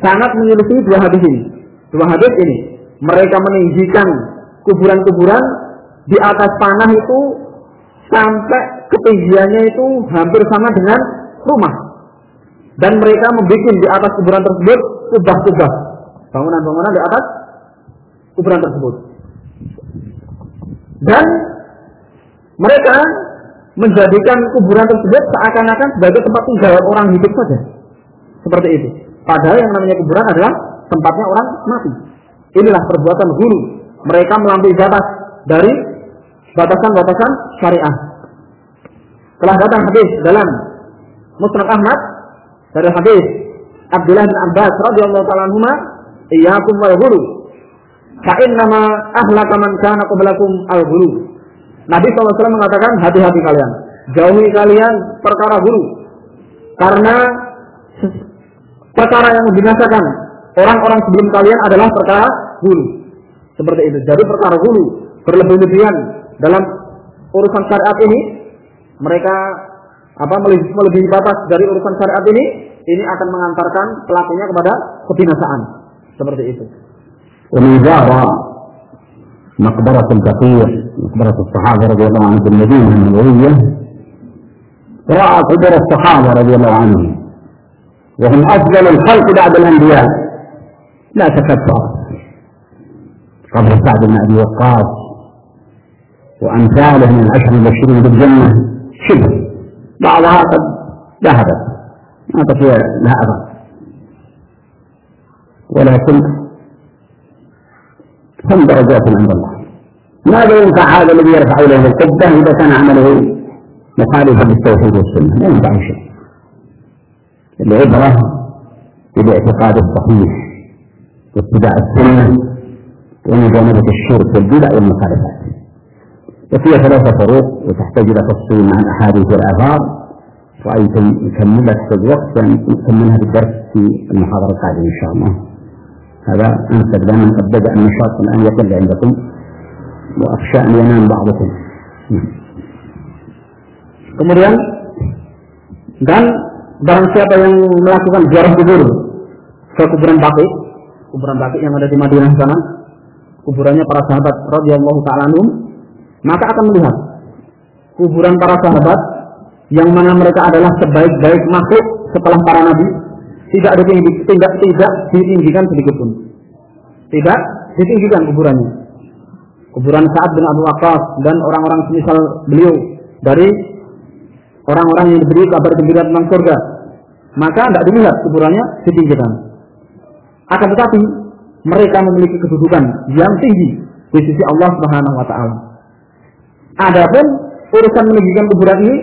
B: sangat menyelisihi dua hadis ini. Dua hadis ini, mereka meninggikan kuburan-kuburan di atas tanah itu sampai ketinggiannya itu hampir sama dengan rumah. Dan mereka membuat di atas kuburan tersebut kubah-kubah. Bangunan-bangunan di atas kuburan tersebut. Dan mereka menjadikan kuburan tersebut seakan-akan sebagai tempat tinggal orang hidup saja. Seperti itu. Padahal yang namanya kuburan adalah tempatnya orang mati. Inilah perbuatan guru. Mereka melampaui batas dari batasan-batasan syariah. Telah datang hadis dalam Musnad Ahmad dari hadis Abdullah bin Abbas radhiyallahu taala anhuma, "Iyyakum wal ghulu." Fa innama ahlaka man kana qablakum al ghulu. Nabi SAW mengatakan, "Hati-hati kalian, jauhi kalian perkara guru. Karena perkara yang membinasakan orang-orang sebelum kalian adalah perkara guru." Seperti itu. Jadi perkara guru berlebih-lebihan dalam urusan syariat ini mereka apa melebihi batas dari urusan syariat ini ini akan mengantarkan pelakunya kepada kebinasaan seperti itu.
A: ومن زار مقبرة البقيع مقبرة الصحابة رضي الله عنهم في المدينة النبوية رأى قبور الصحابة رضي الله عنهم وهم أفضل الخلق بعد الأنبياء. لا تكفر. قبر سعد بن أبي وقاص وأمثاله من العشر المبشرين بالجنة. شبه. بعضها قد ذهبت. ما بقي لها أثر. ولكن هم درجات عند الله ماذا ينفع هذا الذي يرفع إليه القبة إذا كان عمله مخالفا للتوحيد والسنة. لا ينفع شيء. العبرة بالاعتقاد الصحيح واتباع السنة ومجانبة الشرك والبدع والمخالفات وفيها ثلاثة فروق وتحتاج إلى تفصيل مع الأحاديث والآثار رأيتم نكملها تحتاج وقت نكملها بالدرس في المحاضرة القادمة إن شاء الله. هذا أنسب لنا قد بدأ النشاط الآن يقل عندكم وأخشى أن ينام بعضكم
B: Kemudian dan barang siapa yang melakukan ziarah kubur ke kuburan Baqi, kuburan Baqi yang ada di Madinah sana, kuburannya para sahabat radhiyallahu taala anhum, maka akan melihat kuburan para sahabat yang mana mereka adalah sebaik-baik makhluk setelah para nabi tidak ditinggi, tidak tidak ditinggikan sedikit pun. Tidak ditinggikan kuburannya. Kuburan Sa'ad bin Abu Waqqas dan orang-orang semisal beliau dari orang-orang yang diberi kabar gembira tentang surga. Maka tidak dilihat kuburannya ditinggikan. Akan tetapi mereka memiliki kedudukan yang tinggi di sisi Allah Subhanahu wa taala. Adapun urusan meninggikan kuburan ini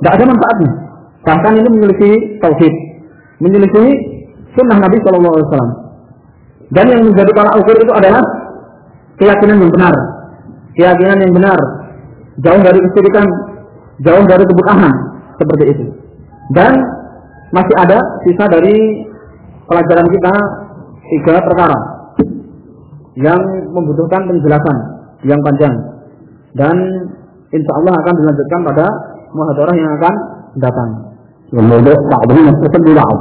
B: tidak ada manfaatnya. Bahkan ini memiliki tauhid, menyelisihi sunnah Nabi Shallallahu Alaihi Wasallam. Dan yang menjadi tolak ukur itu adalah keyakinan yang benar, keyakinan yang benar, jauh dari kesyirikan, jauh dari kebukahan, seperti itu. Dan masih ada sisa dari pelajaran kita tiga perkara yang membutuhkan penjelasan yang panjang dan insya Allah akan dilanjutkan pada muhadarah yang akan datang.
A: والموضوع بعضهم يتصل ببعض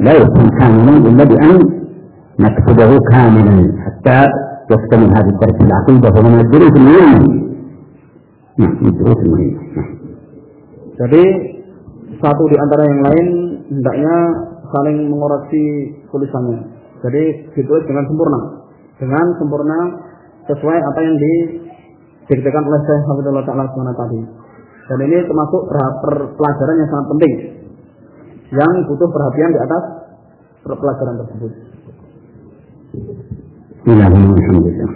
A: لا يكون كاملا الا بان نكتبه كاملا حتى يكتمل هذا الدرس العقيده وهو من الدروس المهمه نعم من الدروس المهمه نعم.
B: Jadi satu di antara yang lain hendaknya saling mengoreksi tulisannya. Jadi ditulis dengan sempurna, dengan sempurna sesuai apa yang didiktekan oleh Syekh Hafizullah Ta'ala tadi. Dan ini termasuk pelajaran yang sangat penting yang butuh perhatian di atas pelajaran tersebut.
A: Bismillahirrahmanirrahim.